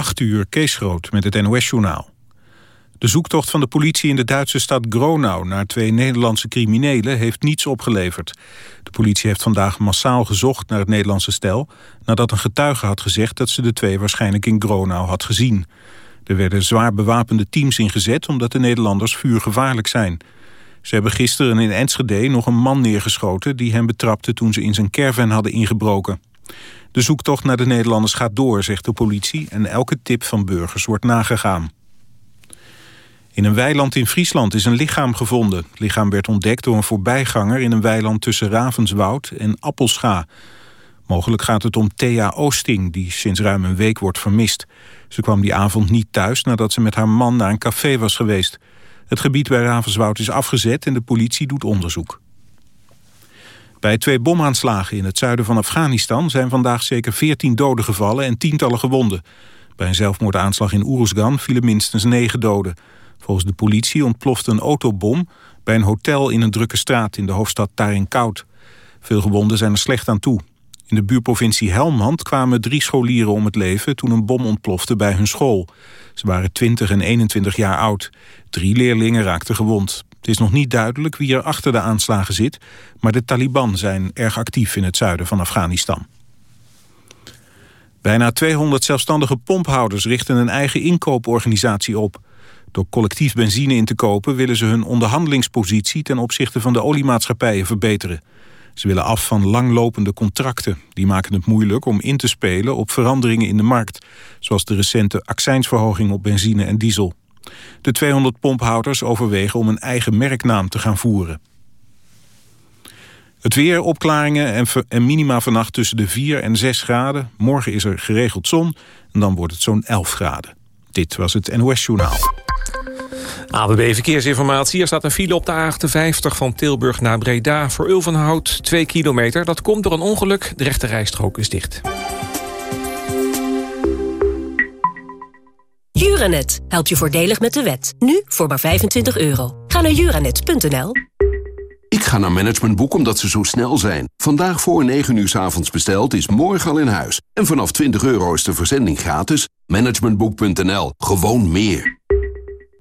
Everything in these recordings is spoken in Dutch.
8 uur Kees Groot met het NOS-journaal. De zoektocht van de politie in de Duitse stad Gronau... naar twee Nederlandse criminelen heeft niets opgeleverd. De politie heeft vandaag massaal gezocht naar het Nederlandse stel... nadat een getuige had gezegd dat ze de twee waarschijnlijk in Gronau had gezien. Er werden zwaar bewapende teams ingezet... omdat de Nederlanders vuurgevaarlijk zijn. Ze hebben gisteren in Enschede nog een man neergeschoten... die hem betrapte toen ze in zijn caravan hadden ingebroken. De zoektocht naar de Nederlanders gaat door, zegt de politie... en elke tip van burgers wordt nagegaan. In een weiland in Friesland is een lichaam gevonden. Het lichaam werd ontdekt door een voorbijganger in een weiland tussen Ravenswoud en Appelscha. Mogelijk gaat het om Thea Oosting, die sinds ruim een week wordt vermist. Ze kwam die avond niet thuis nadat ze met haar man naar een café was geweest. Het gebied bij Ravenswoud is afgezet en de politie doet onderzoek. Bij twee bomaanslagen in het zuiden van Afghanistan... zijn vandaag zeker 14 doden gevallen en tientallen gewonden. Bij een zelfmoordaanslag in Uruzgan vielen minstens negen doden. Volgens de politie ontplofte een autobom... bij een hotel in een drukke straat in de hoofdstad Tarin-Koud. Veel gewonden zijn er slecht aan toe. In de buurprovincie Helmand kwamen drie scholieren om het leven... toen een bom ontplofte bij hun school. Ze waren 20 en 21 jaar oud. Drie leerlingen raakten gewond. Het is nog niet duidelijk wie er achter de aanslagen zit... maar de Taliban zijn erg actief in het zuiden van Afghanistan. Bijna 200 zelfstandige pomphouders richten een eigen inkooporganisatie op. Door collectief benzine in te kopen willen ze hun onderhandelingspositie... ten opzichte van de oliemaatschappijen verbeteren. Ze willen af van langlopende contracten. Die maken het moeilijk om in te spelen op veranderingen in de markt... zoals de recente accijnsverhoging op benzine en diesel. De 200 pomphouders overwegen om een eigen merknaam te gaan voeren. Het weer, opklaringen en, en minima vannacht tussen de 4 en 6 graden. Morgen is er geregeld zon en dan wordt het zo'n 11 graden. Dit was het NOS Journaal. ABB Verkeersinformatie. Er staat een file op de A58 van Tilburg naar Breda... voor Ulvenhout, 2 kilometer. Dat komt door een ongeluk. De rechte rijstrook is dicht. Juranet helpt je voordelig met de wet. Nu voor maar 25 euro. Ga naar juranet.nl. Ik ga naar Managementboek omdat ze zo snel zijn. Vandaag voor 9 uur s avonds besteld is morgen al in huis. En vanaf 20 euro is de verzending gratis. Managementboek.nl. Gewoon meer.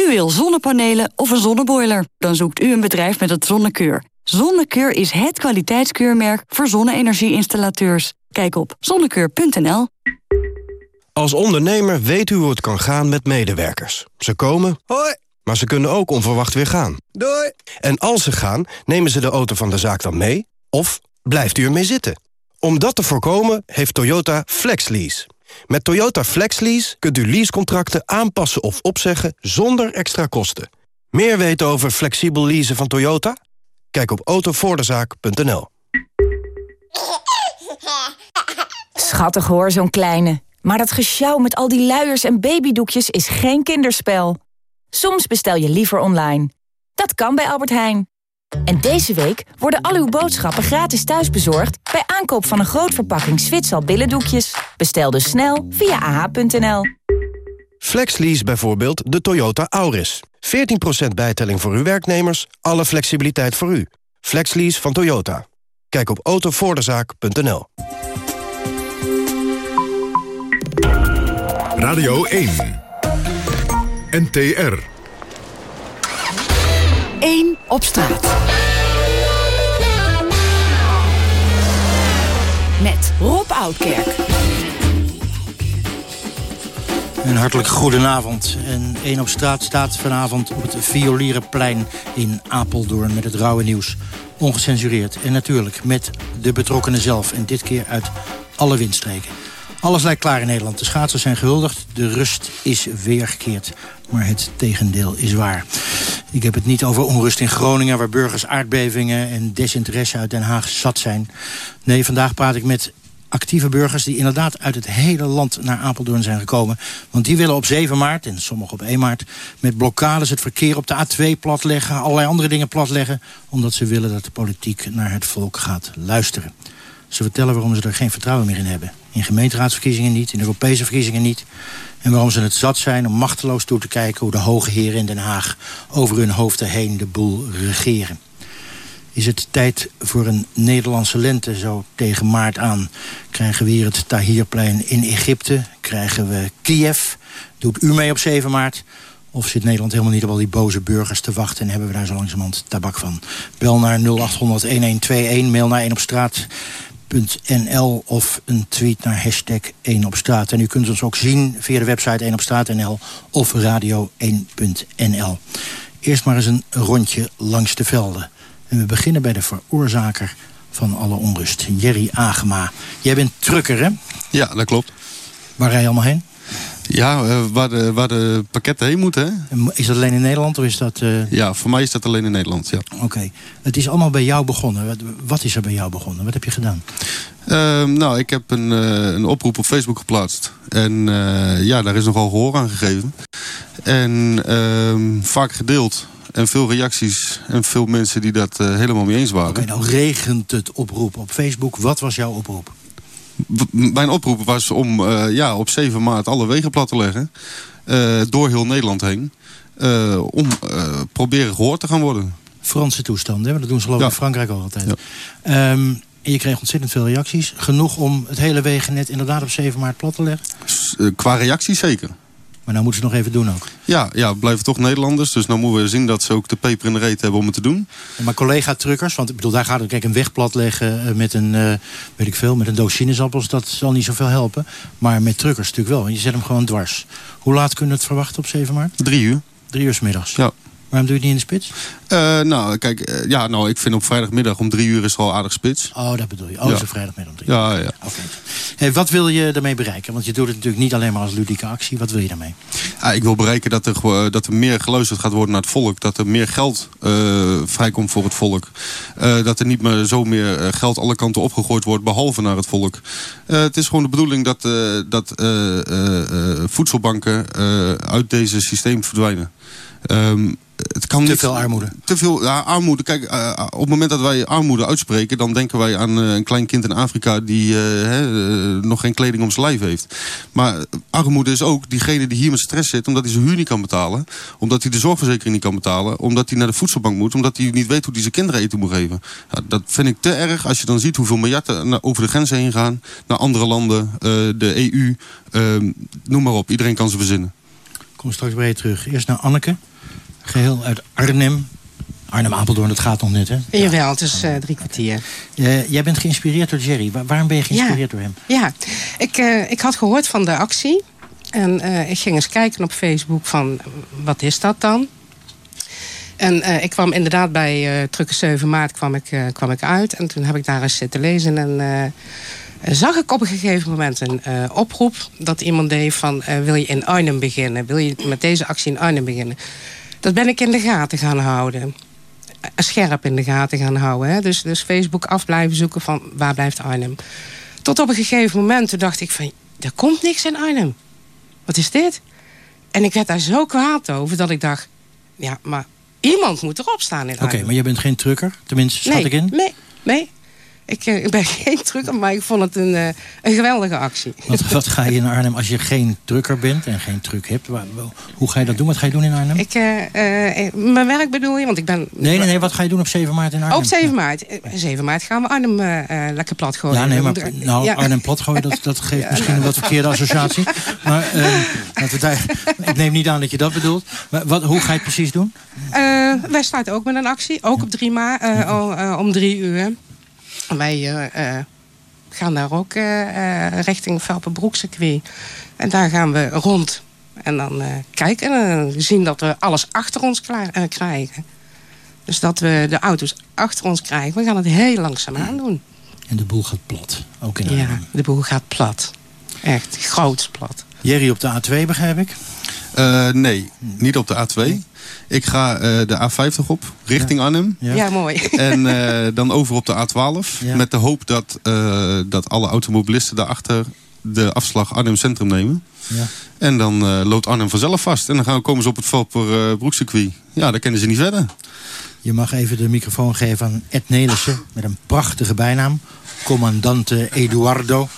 U wil zonnepanelen of een zonneboiler? Dan zoekt u een bedrijf met het Zonnekeur. Zonnekeur is het kwaliteitskeurmerk voor zonne-energie-installateurs. Kijk op zonnekeur.nl. Als ondernemer weet u hoe het kan gaan met medewerkers. Ze komen, hoi, maar ze kunnen ook onverwacht weer gaan. Doei. En als ze gaan, nemen ze de auto van de zaak dan mee? Of blijft u ermee zitten? Om dat te voorkomen heeft Toyota FlexLease. Met Toyota FlexLease kunt u leasecontracten aanpassen of opzeggen zonder extra kosten. Meer weten over flexibel leasen van Toyota? Kijk op autovoordezaak.nl. Schattig hoor, zo'n kleine. Maar dat gesjouw met al die luiers en babydoekjes is geen kinderspel. Soms bestel je liever online. Dat kan bij Albert Heijn. En deze week worden al uw boodschappen gratis thuisbezorgd... bij aankoop van een groot verpakking Zwitsal billendoekjes. Bestel dus snel via ah.nl. FlexLease bijvoorbeeld de Toyota Auris. 14% bijtelling voor uw werknemers, alle flexibiliteit voor u. FlexLease van Toyota. Kijk op autovoordezaak.nl. Radio 1. NTR. 1 op straat. Met Rob Oudkerk. Een hartelijk goedenavond. En 1 op straat staat vanavond op het Violierenplein in Apeldoorn... met het rauwe nieuws, ongecensureerd. En natuurlijk met de betrokkenen zelf. En dit keer uit alle windstreken. Alles lijkt klaar in Nederland. De schaatsers zijn gehuldigd. De rust is weergekeerd. Maar het tegendeel is waar. Ik heb het niet over onrust in Groningen... waar burgers aardbevingen en desinteresse uit Den Haag zat zijn. Nee, vandaag praat ik met actieve burgers die inderdaad uit het hele land naar Apeldoorn zijn gekomen. Want die willen op 7 maart, en sommigen op 1 maart... met blokkades het verkeer op de A2 platleggen, allerlei andere dingen platleggen... omdat ze willen dat de politiek naar het volk gaat luisteren. Ze vertellen waarom ze er geen vertrouwen meer in hebben. In gemeenteraadsverkiezingen niet, in Europese verkiezingen niet. En waarom ze het zat zijn om machteloos toe te kijken... hoe de hoge heren in Den Haag over hun hoofden heen de boel regeren. Is het tijd voor een Nederlandse lente, zo tegen maart aan? Krijgen we hier het Tahirplein in Egypte? Krijgen we Kiev? Doet u mee op 7 maart? Of zit Nederland helemaal niet op al die boze burgers te wachten... en hebben we daar zo langzamerhand tabak van? Bel naar 0800-1121, mail naar 1 op straat NL of een tweet naar hashtag 1 op straat. En u kunt ons ook zien via de website 1 op straat.nl of radio1.nl. Eerst maar eens een rondje langs de velden. En we beginnen bij de veroorzaker van alle onrust, Jerry Agema. Jij bent trucker, hè? Ja, dat klopt. Waar rij je allemaal heen? Ja, uh, waar, de, waar de pakketten heen moeten. Hè? Is dat alleen in Nederland of is dat... Uh... Ja, voor mij is dat alleen in Nederland, ja. Oké. Okay. Het is allemaal bij jou begonnen. Wat, wat, is er bij jou begonnen? Wat heb je gedaan? Uh, nou, ik heb een, een oproep op Facebook geplaatst. En ja, daar is nogal gehoor aan gegeven. En ehm, vaak gedeeld. En veel reacties en veel mensen die dat helemaal mee eens waren. Oké, okay, nou regent het oproep op Facebook. Wat was jouw oproep? Mijn oproep was om uh, ja, op 7 maart alle wegen plat te leggen. Uh, door heel Nederland heen. Uh, om proberen gehoord te gaan worden. Franse toestanden, hè? dat doen ze geloof ik ja. in Frankrijk ook altijd. Ja. Um, en je kreeg ontzettend veel reacties. Genoeg om het hele wegennet inderdaad op 7 maart plat te leggen? qua reacties zeker. Maar nou moeten ze het nog even doen ook. Ja, ja, we blijven toch Nederlanders. Dus nou moeten we zien dat ze ook de peper in de reet hebben om het te doen. Maar collega-truckers, want ik bedoel, daar gaat het kijk, een weg plat leggen met een, uh, weet ik veel, met een doos sinaasappels. Dat zal niet zoveel helpen. Maar met truckers natuurlijk wel. Want je zet hem gewoon dwars. Hoe laat kunnen we het verwachten op 7 maart? Drie uur. Drie uur s middags. Ja. Waarom doe je het niet in de spits? Uh, nou, kijk, uh, ja, nou, ik vind op vrijdagmiddag om drie uur is al aardig spits. Oh, dat bedoel je. Oh, ja. zo vrijdagmiddag om drie uur. Ja, ja. Okay. Hey, wat wil je daarmee bereiken? Want je doet het natuurlijk niet alleen maar als ludieke actie. Wat wil je daarmee? Ik wil bereiken dat er, dat er meer geluisterd gaat worden naar het volk. Dat er meer geld uh, vrijkomt voor het volk. dat er niet meer zo meer geld alle kanten opgegooid wordt, behalve naar het volk. het is gewoon de bedoeling dat, dat voedselbanken uit deze systeem verdwijnen. Um, het kan te niet, veel armoede. Te veel ja, armoede. Kijk, uh, op het moment dat wij armoede uitspreken... dan denken wij aan uh, een klein kind in Afrika... die uh, he, nog geen kleding om zijn lijf heeft. Maar armoede is ook diegene die hier met stress zit... omdat hij zijn huur niet kan betalen. Omdat hij de zorgverzekering niet kan betalen. Omdat hij naar de voedselbank moet. Omdat hij niet weet hoe hij zijn kinderen eten moet geven. Ja, dat vind ik te erg als je dan ziet hoeveel miljarden... over de grenzen heen gaan. Naar andere landen, de EU. ehm, noem maar op, iedereen kan ze verzinnen. Kom straks bij je terug. Eerst naar Anneke geheel uit Arnhem. Arnhem-Apeldoorn, dat gaat nog net, hè? Jawel, het is uh, drie kwartier. Uh, jij bent geïnspireerd door Jerry. Waar, waarom ben je geïnspireerd ja. door hem? Ja, ik, uh, ik had gehoord van de actie. En ik ging eens kijken op Facebook van, wat is dat dan? En ik kwam inderdaad bij Trukke 7 maart kwam ik, kwam ik uit. En toen heb ik daar eens zitten lezen. En zag ik op een gegeven moment een oproep... dat iemand deed van, wil je in Arnhem beginnen? Wil je met deze actie in Arnhem beginnen? Dat ben ik in de gaten gaan houden. Scherp in de gaten gaan houden. Hè? Dus, dus Facebook af blijven zoeken van waar blijft Arnhem. Tot op een gegeven moment toen dacht ik van... er komt niks in Arnhem. Wat is dit? En ik werd daar zo kwaad over dat ik dacht... ja, maar iemand moet erop staan in Arnhem. Oké, maar jij bent geen trucker? Tenminste, schat nee, ik in? Nee, nee. Ik, ik, ben geen trucker, maar ik vond het een, uh, een geweldige actie. Wat, wat, ga je in Arnhem als je geen trucker bent en geen truck hebt? Hoe ga je dat doen? Wat ga je doen in Arnhem? Ik, uh, uh, mijn werk bedoel je? Want ik ben... Nee, nee, nee. Wat ga je doen op 7 maart in Arnhem? op 7 maart. 7 maart gaan we Arnhem lekker plat gooien. Ja, nee, maar nou, ja. Arnhem plat gooien, dat, dat geeft misschien een wat verkeerde associatie. Maar we daar, ik neem niet aan dat je dat bedoelt. Maar wat, hoe ga je het precies doen? wij starten ook met een actie. Ook op 3 maart, om 3 uur. Wij uh, gaan daar ook uh, richting Velpenbroekcircuit. En daar gaan we rond. En dan kijken en zien dat we alles achter ons krijgen. Dus dat we de auto's achter ons krijgen. We gaan het heel langzaam aan doen. En de boel gaat plat, ook in Ja, de boel gaat plat. Echt, groot plat. Jerry op de A2 begrijp ik? Uh, nee, niet op de A2. Ik ga uh, de A50 op, richting ja. Arnhem. Ja, ja mooi. En uh, dan over op de A12. Ja. Met de hoop dat, dat alle automobilisten daarachter de afslag Arnhem Centrum nemen. Ja. En dan loopt Arnhem vanzelf vast. En dan gaan we, komen ze op het Valper Broekcircuit. Ja, daar kennen ze niet verder. Je mag even de microfoon geven aan Ed Nelissen met een prachtige bijnaam. Commandante Eduardo.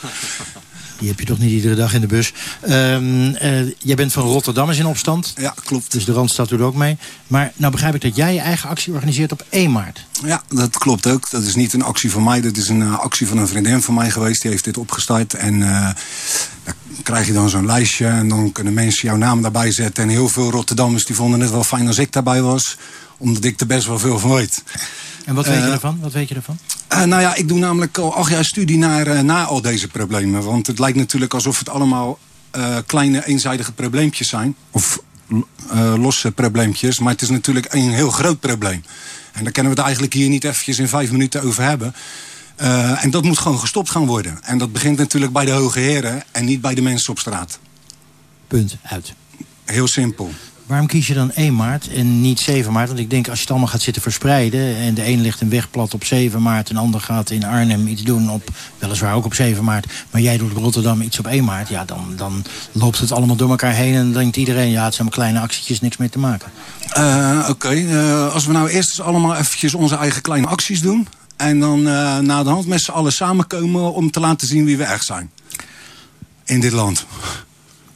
Die heb je toch niet iedere dag in de bus. Um, uh, jij bent van Rotterdam is in opstand. Ja, klopt. Dus de Randstad doet ook mee. Maar nou begrijp ik dat jij je eigen actie organiseert op 1 maart. Ja, dat klopt ook. Dat is niet een actie van mij. Dat is een uh, actie van een vriendin van mij geweest. Die heeft dit opgestart. En uh, daar krijg je dan zo'n lijstje. En dan kunnen mensen jouw naam daarbij zetten. En heel veel Rotterdammers die vonden het wel fijn als ik daarbij was. Omdat ik er best wel veel van weet. En wat weet je ervan? Wat weet je ervan? Uh, nou ja, ik doe namelijk al acht jaar studie naar, uh, naar al deze problemen. Want het lijkt natuurlijk alsof het allemaal uh, kleine eenzijdige probleempjes zijn. Of losse probleempjes. Maar het is natuurlijk een heel groot probleem. En daar kunnen we het eigenlijk hier niet eventjes in vijf minuten over hebben. en dat moet gewoon gestopt gaan worden. En dat begint natuurlijk bij de hoge heren en niet bij de mensen op straat. Punt, uit. Heel simpel. Waarom kies je dan 1 maart en niet 7 maart? Want ik denk als je het allemaal gaat zitten verspreiden... en de een ligt een weg plat op 7 maart... en de ander gaat in Arnhem iets doen op, weliswaar ook op 7 maart... maar jij doet Rotterdam iets op 1 maart... ja, dan, dan loopt het allemaal door elkaar heen... en dan denkt iedereen, ja, het zijn maar kleine actietjes, niks mee te maken. Uh, Oké, uh, als we nou eerst eens allemaal eventjes onze eigen kleine acties doen... en dan uh, na de hand met z'n allen samenkomen om te laten zien wie we echt zijn. In dit land.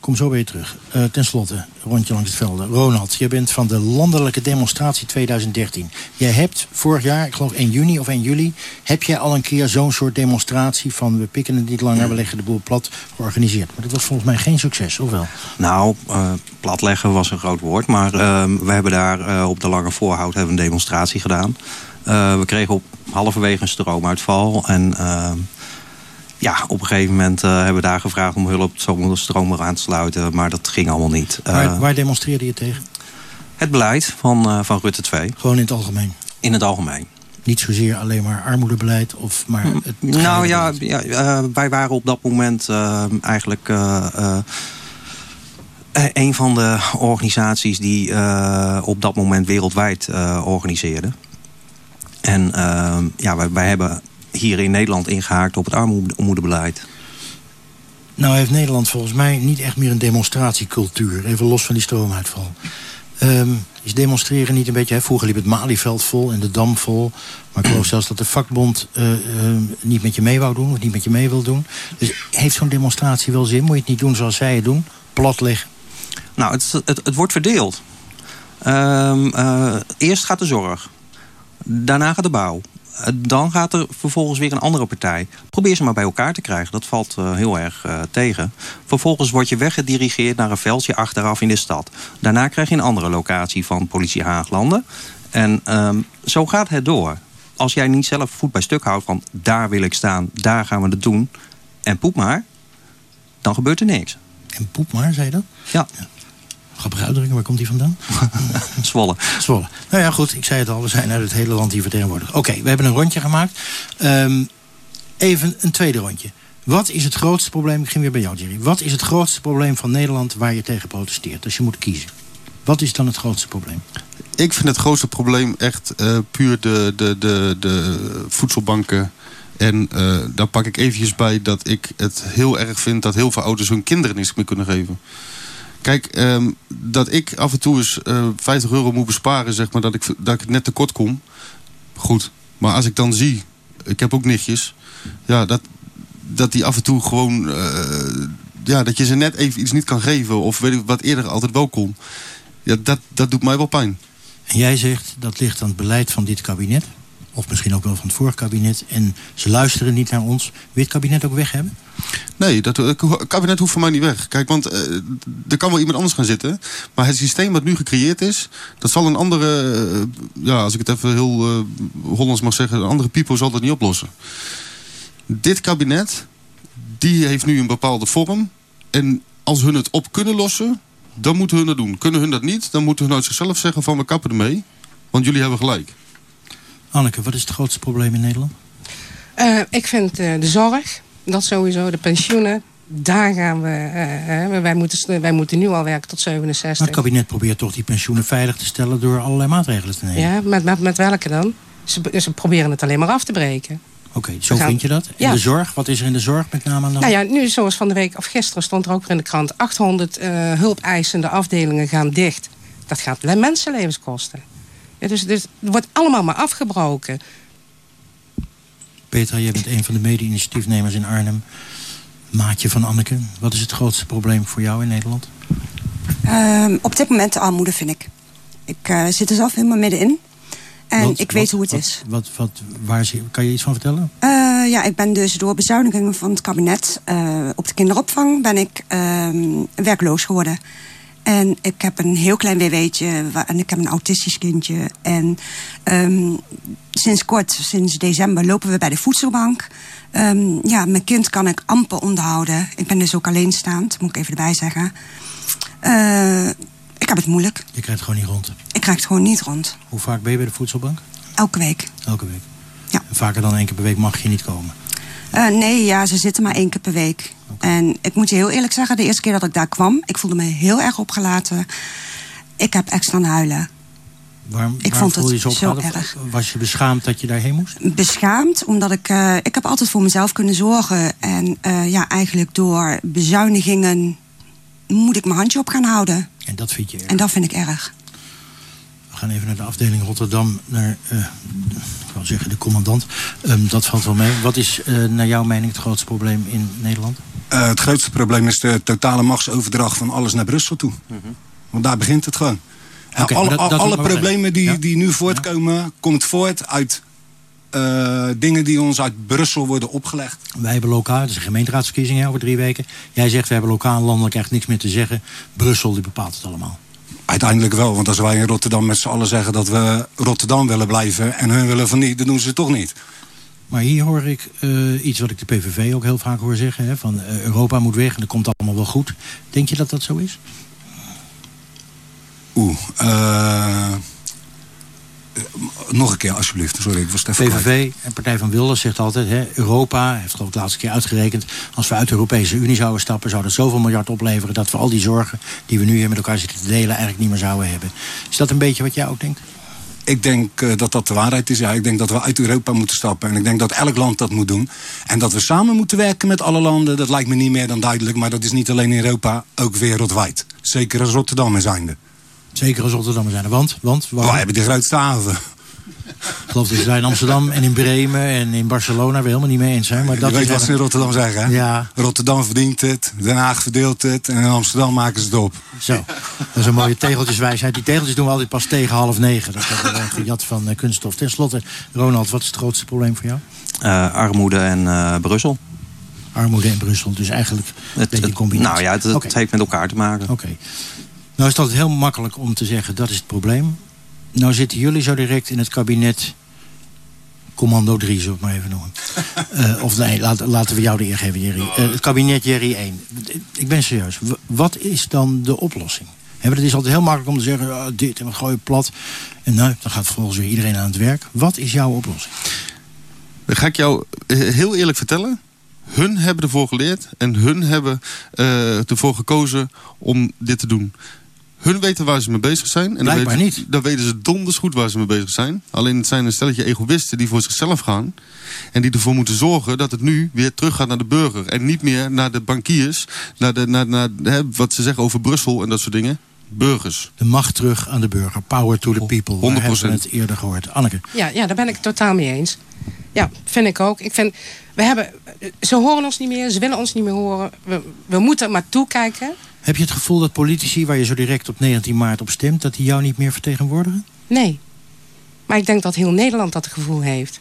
Kom zo weer terug. Uh, ten slotte, rondje langs het velden. Ronald, jij bent van de landelijke demonstratie 2013. Jij hebt vorig jaar, ik geloof 1 juni of 1 juli... heb jij al een keer zo'n soort demonstratie van... we pikken het niet langer, we leggen de boel plat, georganiseerd. Maar dat was volgens mij geen succes, of wel? Nou, uh, platleggen was een groot woord. Maar uh, we hebben daar uh, op de Lange Voorhout hebben een demonstratie gedaan. we kregen op halverwege een stroomuitval en ja, op een gegeven moment uh, hebben we daar gevraagd om hulp om de stroom aan te sluiten. Maar dat ging allemaal niet. Waar, waar demonstreerde je tegen? Het beleid van, uh, van Rutte 2. Gewoon in het algemeen? In het algemeen. Niet zozeer alleen maar armoedebeleid? Of maar het nou ja, ja wij waren op dat moment eigenlijk een van de organisaties die op dat moment wereldwijd organiseerde. En ja, wij, wij hebben hier in Nederland ingehaakt op het armoedebeleid? Nou heeft Nederland volgens mij niet echt meer een demonstratiecultuur. Even los van die stroomuitval. Um, is demonstreren niet een beetje... Hè? Vroeger liep het Malieveld vol en de Dam vol. Maar ik geloof zelfs dat de vakbond uh, uh, niet met je mee wou doen... of niet met je mee wil doen. Dus heeft zo'n demonstratie wel zin? Moet je het niet doen zoals zij het doen? Plat liggen? Nou, het, het, het wordt verdeeld. Um, uh, eerst gaat de zorg. Daarna gaat de bouw dan gaat er vervolgens weer een andere partij. Probeer ze maar bij elkaar te krijgen. Dat valt uh, heel erg uh, tegen. Vervolgens word je weggedirigeerd naar een veldje achteraf in de stad. Daarna krijg je een andere locatie van politie Haaglanden. En um, zo gaat het door. Als jij niet zelf voet bij stuk houdt van daar wil ik staan, daar gaan we het doen. En poep maar, dan gebeurt er niks. En poep maar, zei je dat? Ja. ja. Grappige uitdrukking, waar komt die vandaan? Zwolle. Zwolle. Nou ja, goed, ik zei het al, we zijn uit het hele land hier vertegenwoordigd. Oké, okay, we hebben een rondje gemaakt. Um, even een tweede rondje. Wat is het grootste probleem, ik ging weer bij jou Jerry. Wat is het grootste probleem van Nederland waar je tegen protesteert? Als je moet kiezen. Wat is dan het grootste probleem? Ik vind het grootste probleem echt uh, puur de, de, de, de voedselbanken... En uh, daar pak ik eventjes bij dat ik het heel erg vind... dat heel veel ouders hun kinderen niks meer kunnen geven. Kijk, um, dat ik af en toe eens uh, 50 euro moet besparen, zeg maar, dat ik, dat ik net tekort kom. Goed. Maar als ik dan zie, ik heb ook nichtjes, ja, dat, dat die af en toe gewoon, uh, ja, dat je ze net even iets niet kan geven. Of weet ik wat eerder altijd wel kon. Ja, dat, dat doet mij wel pijn. En jij zegt, dat ligt aan het beleid van dit kabinet? Of misschien ook wel van het vorige kabinet. En ze luisteren niet naar ons. Wil je het kabinet ook weg hebben? Nee, dat, het kabinet hoeft voor mij niet weg. Kijk, want uh, er kan wel iemand anders gaan zitten. Maar het systeem wat nu gecreëerd is... dat zal een andere... Uh, ja, als ik het even heel uh, Hollands mag zeggen... een andere people zal dat niet oplossen. Dit kabinet... die heeft nu een bepaalde vorm. En als hun het op kunnen lossen... dan moeten hun het doen. Kunnen hun dat niet... dan moeten hun uit zichzelf zeggen van... we kappen ermee. Want jullie hebben gelijk. Anneke, wat is het grootste probleem in Nederland? Uh, ik vind uh, de zorg, dat sowieso, de pensioenen, daar gaan we... Uh, wij, moeten, wij moeten nu al werken tot 67. Maar het kabinet probeert toch die pensioenen veilig te stellen... door allerlei maatregelen te nemen. Ja, met, met, met welke dan? Ze, ze proberen het alleen maar af te breken. Oké, zo vind je dat? In ja. de zorg? Wat is er in de zorg met name dan? Nou ja, nu zoals van de week of gisteren stond er ook weer in de krant... 800 uh, hulpeisende afdelingen gaan dicht. Dat gaat mensenlevens kosten. Ja, dus, dus het wordt allemaal maar afgebroken. Petra, jij bent een van de mede-initiatiefnemers in Arnhem. Maatje van Anneke, wat is het grootste probleem voor jou in Nederland? Um, op dit moment de armoede, vind ik. Ik uh, zit er zelf helemaal middenin. En wat, ik weet wat, hoe het wat, is. Wat, wat, waar, kan je iets van vertellen? Uh, ja, ik ben dus door bezuinigingen van het kabinet... Uh, op de kinderopvang ben ik werkloos geworden. En ik heb een heel klein WW'tje en ik heb een autistisch kindje. En um, sinds kort, sinds december, lopen we bij de voedselbank. Um, ja, mijn kind kan ik amper onderhouden. Ik ben dus ook alleenstaand, moet ik even erbij zeggen. Uh, ik heb het moeilijk. Je krijgt het gewoon niet rond? Ik krijg het gewoon niet rond. Hoe vaak ben je bij de voedselbank? Elke week. Elke week? Ja. En vaker dan één keer per week mag je niet komen? Uh, nee, ja, ze zitten maar één keer per week. Okay. En ik moet je heel eerlijk zeggen, de eerste keer dat ik daar kwam... ik voelde me heel erg opgelaten. Ik heb extra aan huilen. Waarom, ik waarom vond het je zo, zo erg. Was je beschaamd dat je daarheen moest? Beschaamd, omdat ik... Uh, ik heb altijd voor mezelf kunnen zorgen. En uh, ja, eigenlijk door bezuinigingen moet ik mijn handje op gaan houden. En dat vind je erg? En dat vind ik erg. We gaan even naar de afdeling Rotterdam, naar, uh, ik wil zeggen de commandant. Um, dat valt wel mee. Wat is uh, naar jouw mening het grootste probleem in Nederland? Uh, het grootste probleem is de totale machtsoverdracht van alles naar Brussel toe. -hmm. Want daar begint het gewoon. Okay, alle dat, dat alle problemen die, ja? die nu voortkomen, ja? komt voort uit uh, dingen die ons uit Brussel worden opgelegd. Wij hebben lokaal, het is een gemeenteraadsverkiezing over drie weken. Jij zegt, we hebben lokaal landelijk echt niks meer te zeggen. Brussel die bepaalt het allemaal. Uiteindelijk wel, want als wij in Rotterdam met z'n allen zeggen dat we Rotterdam willen blijven en hun willen van niet, dan doen ze het toch niet. Maar hier hoor ik uh, iets wat ik de PVV ook heel vaak hoor zeggen. Hè, van uh, Europa moet weg en dat komt allemaal wel goed. Denk je dat dat zo is? Oeh, uh, nog een keer alsjeblieft. Sorry, ik was even PVV en Partij van Wilders zegt altijd... Hè, Europa heeft geloof ik de laatste keer uitgerekend... als we uit de Europese Unie zouden stappen... zou dat zoveel miljard opleveren... dat we al die zorgen die we nu hier met elkaar zitten te delen... eigenlijk niet meer zouden hebben. Is dat een beetje wat jij ook denkt? Ik denk uh, dat dat de waarheid is. Ja, ik denk dat we uit Europa moeten stappen. En ik denk dat elk land dat moet doen. En dat we samen moeten werken met alle landen... dat lijkt me niet meer dan duidelijk. Maar dat is niet alleen in Europa, ook wereldwijd. Zeker als Rotterdam er zijnde. Zeker als Rotterdam zijn. Want? want waarom? We hebben de grootste haven. Ik geloof dat ze in Amsterdam en in Bremen en in Barcelona... we helemaal niet mee eens zijn. Maar dat Je weet is wat ze in Rotterdam zeggen, hè? Ja. Rotterdam verdient het, Den Haag verdeelt het... en in Amsterdam maken ze het op. Zo, dat is een mooie tegeltjeswijsheid. Die tegeltjes doen we altijd pas tegen half negen. Dat is een gejat van uh, kunststof. Ten slotte, Ronald, wat is het grootste probleem voor jou? Uh, armoede en uh, Brussel. Armoede en Brussel, dus eigenlijk een beetje combinatie. Nou ja, het, het okay. heeft met elkaar te maken. Oké. Okay. Nou is het altijd heel makkelijk om te zeggen, dat is het probleem. Nou zitten jullie zo direct in het kabinet... Commando 3, zullen we het maar even noemen. uh, of nee, laat, laten we jou de eer geven, Jerry. Uh, het kabinet Jerry 1. Ik ben serieus. W wat is dan de oplossing? Het is altijd heel makkelijk om te zeggen... Oh, dit en we gooien plat. En nou, dan gaat vervolgens weer iedereen aan het werk. Wat is jouw oplossing? Dan ga ik jou heel eerlijk vertellen. Hun hebben ervoor geleerd en hun hebben uh, ervoor gekozen om dit te doen. Hun weten waar ze mee bezig zijn. En Blijkbaar dan weten, niet. Dan weten ze donders goed waar ze mee bezig zijn. Alleen het zijn een stelletje egoïsten die voor zichzelf gaan. En die ervoor moeten zorgen dat het nu weer terug gaat naar de burger. En niet meer naar de bankiers. Naar, de, naar, naar hè, wat ze zeggen over Brussel en dat soort dingen. Burgers. De macht terug aan de burger. Power to the people. 100%. We hebben het eerder gehoord. Anneke. Ja, ja, daar ben ik het totaal mee eens. Ja, vind ik ook. Ik vind, we hebben, ze horen ons niet meer. Ze willen ons niet meer horen. We, we moeten maar toekijken. Heb je het gevoel dat politici waar je zo direct op 19 maart op stemt... dat die jou niet meer vertegenwoordigen? Nee. Maar ik denk dat heel Nederland dat gevoel heeft.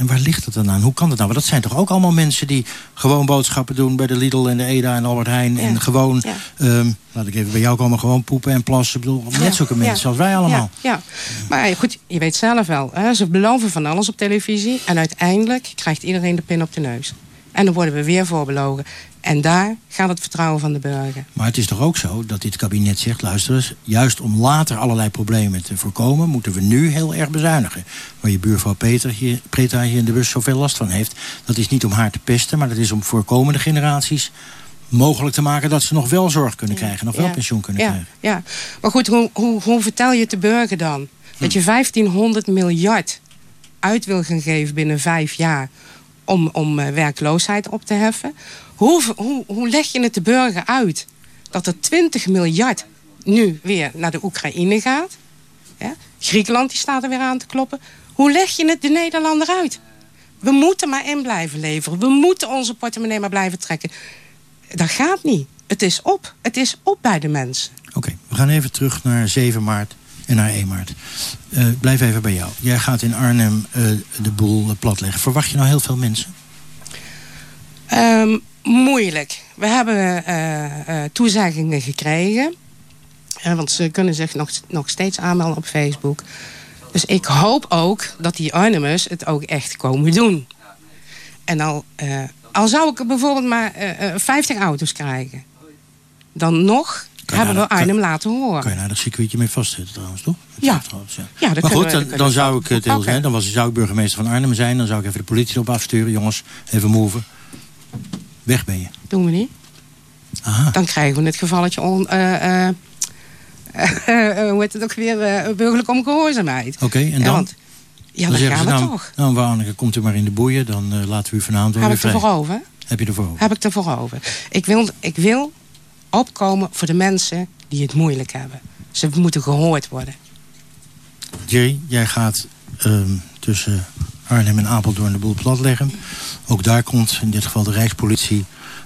En waar ligt het dan aan? Hoe kan dat nou? Want dat zijn toch ook allemaal mensen die gewoon boodschappen doen... bij de Lidl en de Eda en Albert Heijn. Ja. En gewoon, ja. um, laat ik even bij jou komen, gewoon poepen en plassen. Ik bedoel, net ja. zulke mensen als wij allemaal. Ja, ja. maar goed, je weet zelf wel. Hè? Ze beloven van alles op televisie. En uiteindelijk krijgt iedereen de pin op de neus. En dan worden we weer voorbelogen. En daar gaat het vertrouwen van de burger. Maar het is toch ook zo dat dit kabinet zegt... luister eens, juist om later allerlei problemen te voorkomen... moeten we nu heel erg bezuinigen. Waar je buurvrouw Peter hier, Petra hier in de bus zoveel last van heeft... dat is niet om haar te pesten, maar dat is om voorkomende generaties... mogelijk te maken dat ze nog wel zorg kunnen krijgen. Nog wel Ja. pensioen kunnen ja, krijgen. Ja, maar goed, hoe, hoe, hoe vertel je het de burger dan? Dat je 1500 miljard uit wil gaan geven binnen vijf jaar... om, om eh, werkloosheid op te heffen. Hoe, hoe, hoe leg je het de burger uit? Dat er 20 miljard nu weer naar de Oekraïne gaat. Ja? Griekenland die staat er weer aan te kloppen. Hoe leg je het de Nederlander uit? We moeten maar in blijven leveren. We moeten onze portemonnee maar blijven trekken. Dat gaat niet. Het is op. Het is op bij de mensen. Oké, we gaan even terug naar 7 maart en naar 1 maart. Eh, blijf even bij jou. Jij gaat in Arnhem eh, de boel eh, platleggen. Verwacht je nou heel veel mensen? Ehm, moeilijk. We hebben toezeggingen gekregen. Want ze kunnen zich nog, nog steeds aanmelden op Facebook. Dus ik hoop ook dat die Arnhemmers het ook echt komen doen. En al, al zou ik bijvoorbeeld maar eh, eh, 50 auto's krijgen. Dan nog hebben we Arnhem laten horen. Kan je daar dat circuitje mee vastzetten trouwens, toch? Ja. ja. Ja, dat maar goed, dan, dan zou zo ik het heel pakken. zijn. Dan was, zou ik burgemeester van Arnhem zijn. Dan zou ik even de politie erop afsturen. Jongens, even move. Weg ben je. Doen we niet. Dan krijgen we het gevalletje on, eh, eh, eh, hoe heet het ook weer, eh, burgerlijke ongehoorzaamheid. Oké, en dan? want- ja, dan dan gaan we nou, toch. Nou, Anneke, komt u maar in de boeien. Dan eh, laten we u vanavond wel Heb weer ik er vrij. voor over? Heb je ervoor over? Heb ik er voor over. Ik wil, ik wil opkomen voor de mensen die het moeilijk hebben. Ze moeten gehoord worden. Jerry, jij gaat ehm, tussen Arnhem en Apeldoorn de boel platleggen. Ook daar komt in dit geval de Rijkspolitie.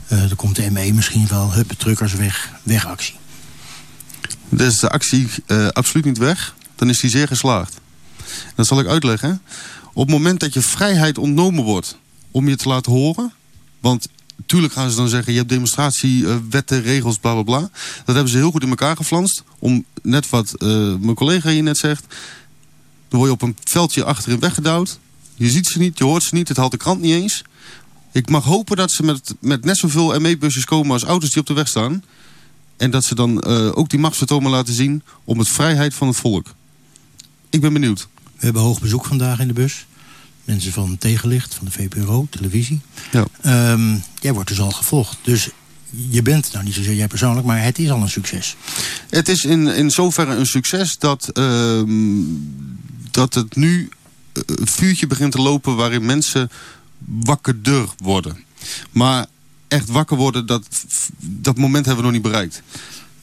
eh er komt de ME misschien wel. Hup, truckers weg. Wegactie. Dus de actie eh, absoluut niet weg. Dan is die zeer geslaagd. Dat zal ik uitleggen. Op het moment dat je vrijheid ontnomen wordt om je te laten horen. Want tuurlijk gaan ze dan zeggen, je hebt demonstratiewetten, regels, bla bla bla. Dat hebben ze heel goed in elkaar geflanst. Om net wat eh, mijn collega hier net zegt. Dan word je op een veldje achterin weggedouwd. Je ziet ze niet, je hoort ze niet, het haalt de krant niet eens. Ik mag hopen dat ze met, met net zoveel ME-busjes komen als auto's die op de weg staan. En dat ze dan eh, ook die machtsvertonen laten zien om het vrijheid van het volk. Ik ben benieuwd. We hebben hoog bezoek vandaag in de bus. Mensen van Tegenlicht, van de VPRO, televisie. Ja. Ehm, jij wordt dus al gevolgd. Dus je bent, nou niet zozeer jij persoonlijk, maar het is al een succes. Het is in, in zoverre een succes dat, ehm, dat het nu eh, een vuurtje begint te lopen waarin mensen wakkerder worden. Maar echt wakker worden, dat, dat moment hebben we nog niet bereikt.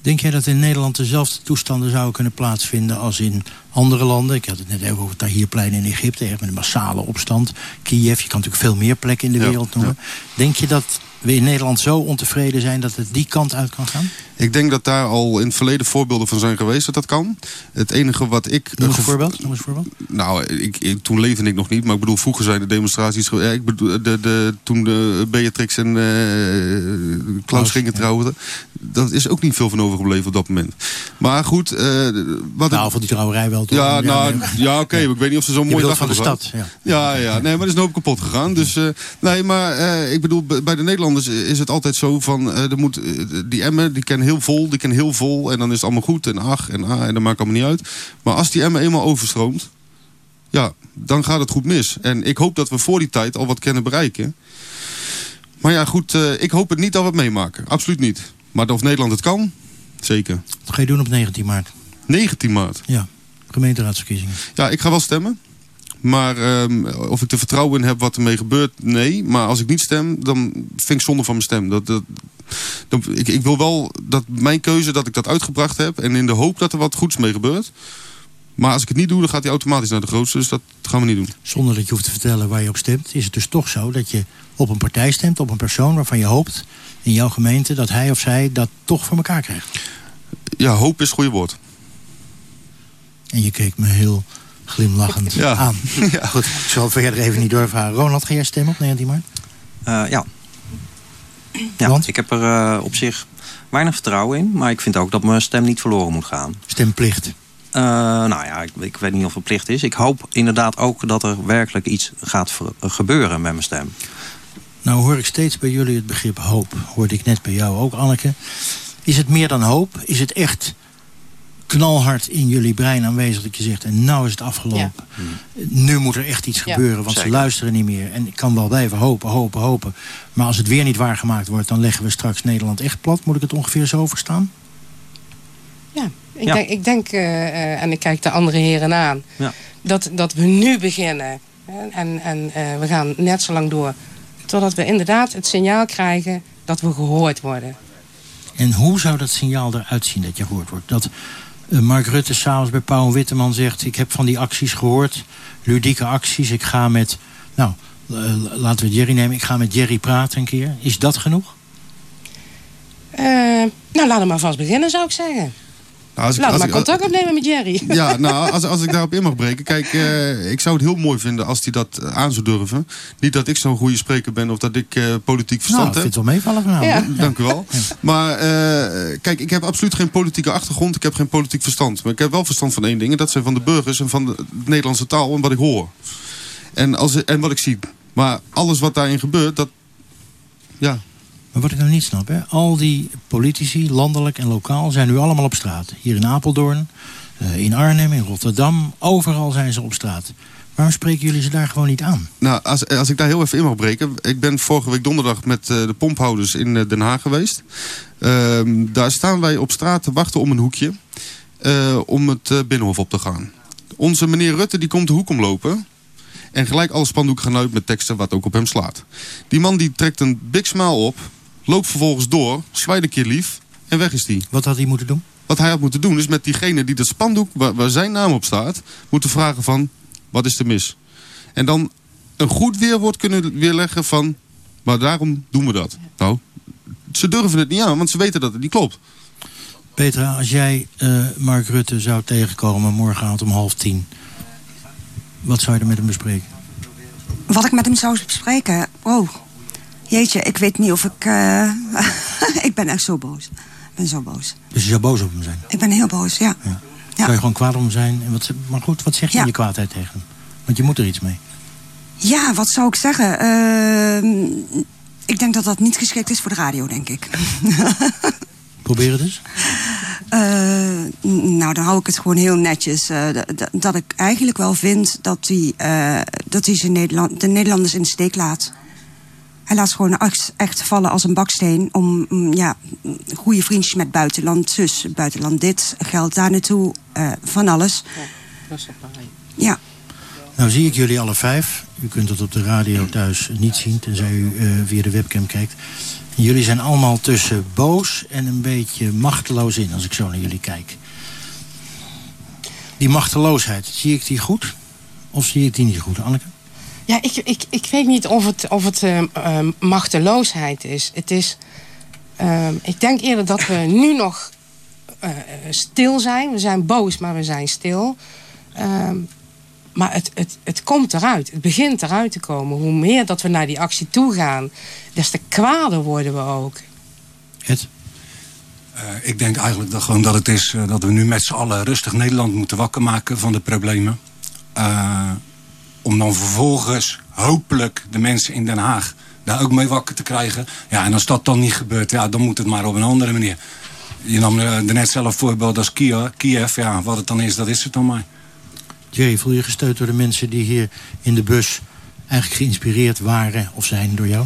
Denk jij dat in Nederland dezelfde toestanden zouden kunnen plaatsvinden als in andere landen? Ik had het net even over het Tahrirplein in Egypte, echt met een massale opstand. Kiev, je kan natuurlijk veel meer plekken in de Ja, wereld noemen. Denk je dat we in Nederland zo ontevreden zijn dat het die kant uit kan gaan? Ik denk dat daar al in het verleden voorbeelden van zijn geweest dat dat kan. Het enige wat ik... Noem eens eh, een voorbeeld. Noem eens een voorbeeld. Nou, ik, ik- toen leefde ik nog niet, maar ik bedoel, vroeger zijn de demonstraties. ja, ik bedoel, de, de, toen de Beatrix en eh Klaus gingen trouwen. Dat is ook niet veel van overgebleven op dat moment. Maar goed, eh wat Nou, van die trouwerij wel. Toch? Ja, nou, nee. ja, oké. Ik weet niet of ze zo'n mooie dag van de stad, ja. Ja, ja. Nee, maar er is een hoop kapot gegaan. Dus, eh, nee, maar eh, ik bedoel, bij de Nederlanders is het altijd zo van... eh, er moet, die emmer, die kennen heel vol, die kennen heel vol. En dan is het allemaal goed en ach en ah, en dat maakt allemaal niet uit. Maar als die emmer eenmaal overstroomt... Ja, dan gaat het goed mis. En ik hoop dat we voor die tijd al wat kunnen bereiken. Maar ja, goed, ik hoop het niet dat we het meemaken. Absoluut niet. Maar of Nederland het kan, zeker. Wat ga je doen op 19 maart? 19 maart? Ja, gemeenteraadsverkiezingen. Ja, ik ga wel stemmen. Maar ehm, of ik er vertrouwen in heb wat ermee gebeurt, nee. Maar als ik niet stem, dan vind ik zonde van mijn stem. Dat, dat, ik, ik wil wel dat mijn keuze, dat ik dat uitgebracht heb. En in de hoop dat er wat goeds mee gebeurt. Maar als ik het niet doe, dan gaat hij automatisch naar de grootste. Dus dat gaan we niet doen. Zonder dat je hoeft te vertellen waar je op stemt, is het dus toch zo dat je op een partij stemt, op een persoon waarvan je hoopt in jouw gemeente dat hij of zij dat toch voor elkaar krijgt. Ja, hoop is het goede woord. En je keek me heel glimlachend Ja. aan. Goed, ik zal verder even niet doorvragen. Ronald, ga jij stemmen op 19 maart? Eh, ja. ja ik heb er eh, op zich weinig vertrouwen in. Maar ik vind ook dat mijn stem niet verloren moet gaan. Stemplicht? Eh, nou ja, ik, ik weet niet of het plicht is. Ik hoop inderdaad ook dat er werkelijk iets gaat gebeuren met mijn stem. Nou hoor ik steeds bij jullie het begrip hoop. Hoorde ik net bij jou ook, Anneke. Is het meer dan hoop? Is het echt knalhard in jullie brein aanwezig dat je zegt... en nou is het afgelopen. Nu moet er echt iets Ja. gebeuren, want ze luisteren niet meer. En ik kan wel blijven hopen, hopen, hopen. Maar als het weer niet waargemaakt wordt... dan leggen we straks Nederland echt plat. Moet ik het ongeveer zo verstaan? Ja, ik Ja. denk, ik denk eh, eh, en ik kijk de andere heren aan, Ja. dat, dat we nu beginnen. En, en eh, we gaan net zo lang door. Totdat we inderdaad het signaal krijgen dat we gehoord worden. En hoe zou dat signaal eruit zien dat je gehoord wordt? Dat eh, Mark Rutte s'avonds bij Pauw en Witteman zegt... ik heb van die acties gehoord, ludieke acties. Ik ga met, nou, eh, laten we Jerry nemen. Ik ga met Jerry praten een keer. Is dat genoeg? Eh, nou, laten we maar vast beginnen, zou ik zeggen. Nou, als ik- als maar ik- contact opnemen met Jerry. Ja, nou, als, als ik daarop in mag breken. Kijk, eh, ik zou het heel mooi vinden als hij dat eh, aan zou durven. Niet dat ik zo'n goede spreker ben of dat ik eh, politiek verstand nou, ik heb. vind het wel meevallen vanavond. Dank u wel. Maar eh, kijk, ik heb absoluut geen politieke achtergrond. Ik heb geen politiek verstand. Maar ik heb wel verstand van één ding. En dat zijn van de burgers en van de Nederlandse taal en wat ik hoor. En, als, en wat ik zie. Maar alles wat daarin gebeurt, dat... Ja, Maar wat ik nou niet snap, al die politici, landelijk en lokaal, zijn nu allemaal op straat. Hier in Apeldoorn, eh, in Arnhem, in Rotterdam, overal zijn ze op straat. Waarom spreken jullie ze daar gewoon niet aan? Nou, als, als ik daar heel even in mag breken. Ik ben vorige week donderdag met eh, de pomphouders in eh, Den Haag geweest. Ehm, daar staan wij op straat te wachten om een hoekje. om het Binnenhof op te gaan. Onze meneer Rutte die komt de hoek omlopen. En gelijk alle spandoeken gaan uit met teksten wat ook op hem slaat. Die man die trekt een big smile op. Loopt vervolgens door. Zwaait een keer lief. En weg is die. Wat had hij moeten doen? Wat hij had moeten doen is met diegene die dat spandoek waar, waar zijn naam op staat. Moeten vragen van wat is er mis? En dan een goed weerwoord kunnen weerleggen van maar daarom doen we dat. Nou, ze durven het niet aan, want ze weten dat het niet klopt. Petra, als jij eh, Mark Rutte zou tegenkomen morgenavond om half tien... wat zou je er met hem bespreken? Wat ik met hem zou bespreken? Oh, jeetje, ik weet niet of ik... eh, ik ben echt zo boos. Ik ben zo boos. Dus je zou boos op hem zijn? Ik ben heel boos, ja. Zou je gewoon kwaad hem zijn? En wat, maar goed, wat zeg je Ja. in je kwaadheid tegen hem? Want je moet er iets mee. Ja, wat zou ik zeggen? Ehm, ik denk dat dat niet geschikt is voor de radio, denk ik. Probeer het eens. Eh, nou, dan hou ik het gewoon heel netjes. eh, dat ik eigenlijk wel vind dat hij, dat hij zijn Nederland, de Nederlanders in de steek laat. Hij laat ze gewoon echt, echt vallen als een baksteen. Om mm, ja, mm, goede vriendjes met buitenland, zus, buitenland dit, geld daar naartoe, eh, van alles. Ja, Nou zie ik jullie alle vijf. U kunt het op de radio thuis niet zien, tenzij u eh, via de webcam kijkt. Jullie zijn allemaal tussen boos en een beetje machteloos in, als ik zo naar jullie kijk. Die machteloosheid, zie ik die goed? Of zie ik die niet goed, Anneke? Ja, ik, ik, ik weet niet of het, of het ehm, ehm, machteloosheid is. Het is... ehm, ik denk eerder dat we nu nog eh, eh, stil zijn. We zijn boos, maar we zijn stil. Ehm, maar het, het, het komt eruit. Het begint eruit te komen. Hoe meer dat we naar die actie toe gaan, des te kwader worden we ook. Eh, ik denk eigenlijk dat, gewoon dat het is dat we nu met z'n allen rustig Nederland moeten wakker maken van de problemen. Eh, om dan vervolgens hopelijk de mensen in Den Haag daar ook mee wakker te krijgen. Ja, en als dat dan niet gebeurt, ja, dan moet het maar op een andere manier. Je nam er er net zelf voorbeeld als Kiev. Kiev, ja, wat het dan is, dat is het dan maar. Jerry, voel je je gesteund door de mensen die hier in de bus eigenlijk geïnspireerd waren of zijn door jou?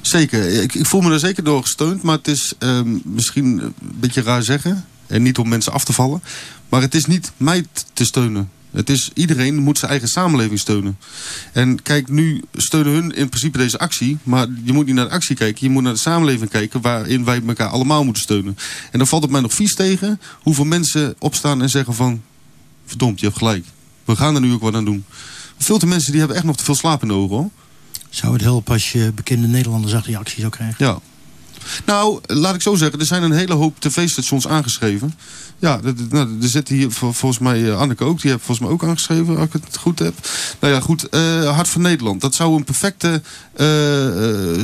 Zeker, ik, ik voel me er zeker door gesteund. Maar het is ehm, misschien een beetje raar zeggen. En niet om mensen af te vallen. Maar het is niet mij te steunen. Het is iedereen moet zijn eigen samenleving steunen. En kijk, nu steunen hun in principe deze actie. Maar je moet niet naar de actie kijken. Je moet naar de samenleving kijken waarin wij elkaar allemaal moeten steunen. En dan valt het mij nog vies tegen hoeveel mensen opstaan en zeggen van... Verdomd, je hebt gelijk. We gaan er nu ook wat aan doen. Veel te mensen die hebben echt nog te veel slaap in de ogen hoor. Zou het helpen als je bekende Nederlanders achter je actie zou krijgen? Ja. Nou, laat ik zo zeggen, er zijn een hele hoop tv-stations aangeschreven. Ja, nou, er zit hier vol- volgens mij eh, Anneke ook, die heeft volgens mij ook aangeschreven, als ik het goed heb. Nou ja, goed, eh, Hart van Nederland. Dat zou een perfecte eh, eh,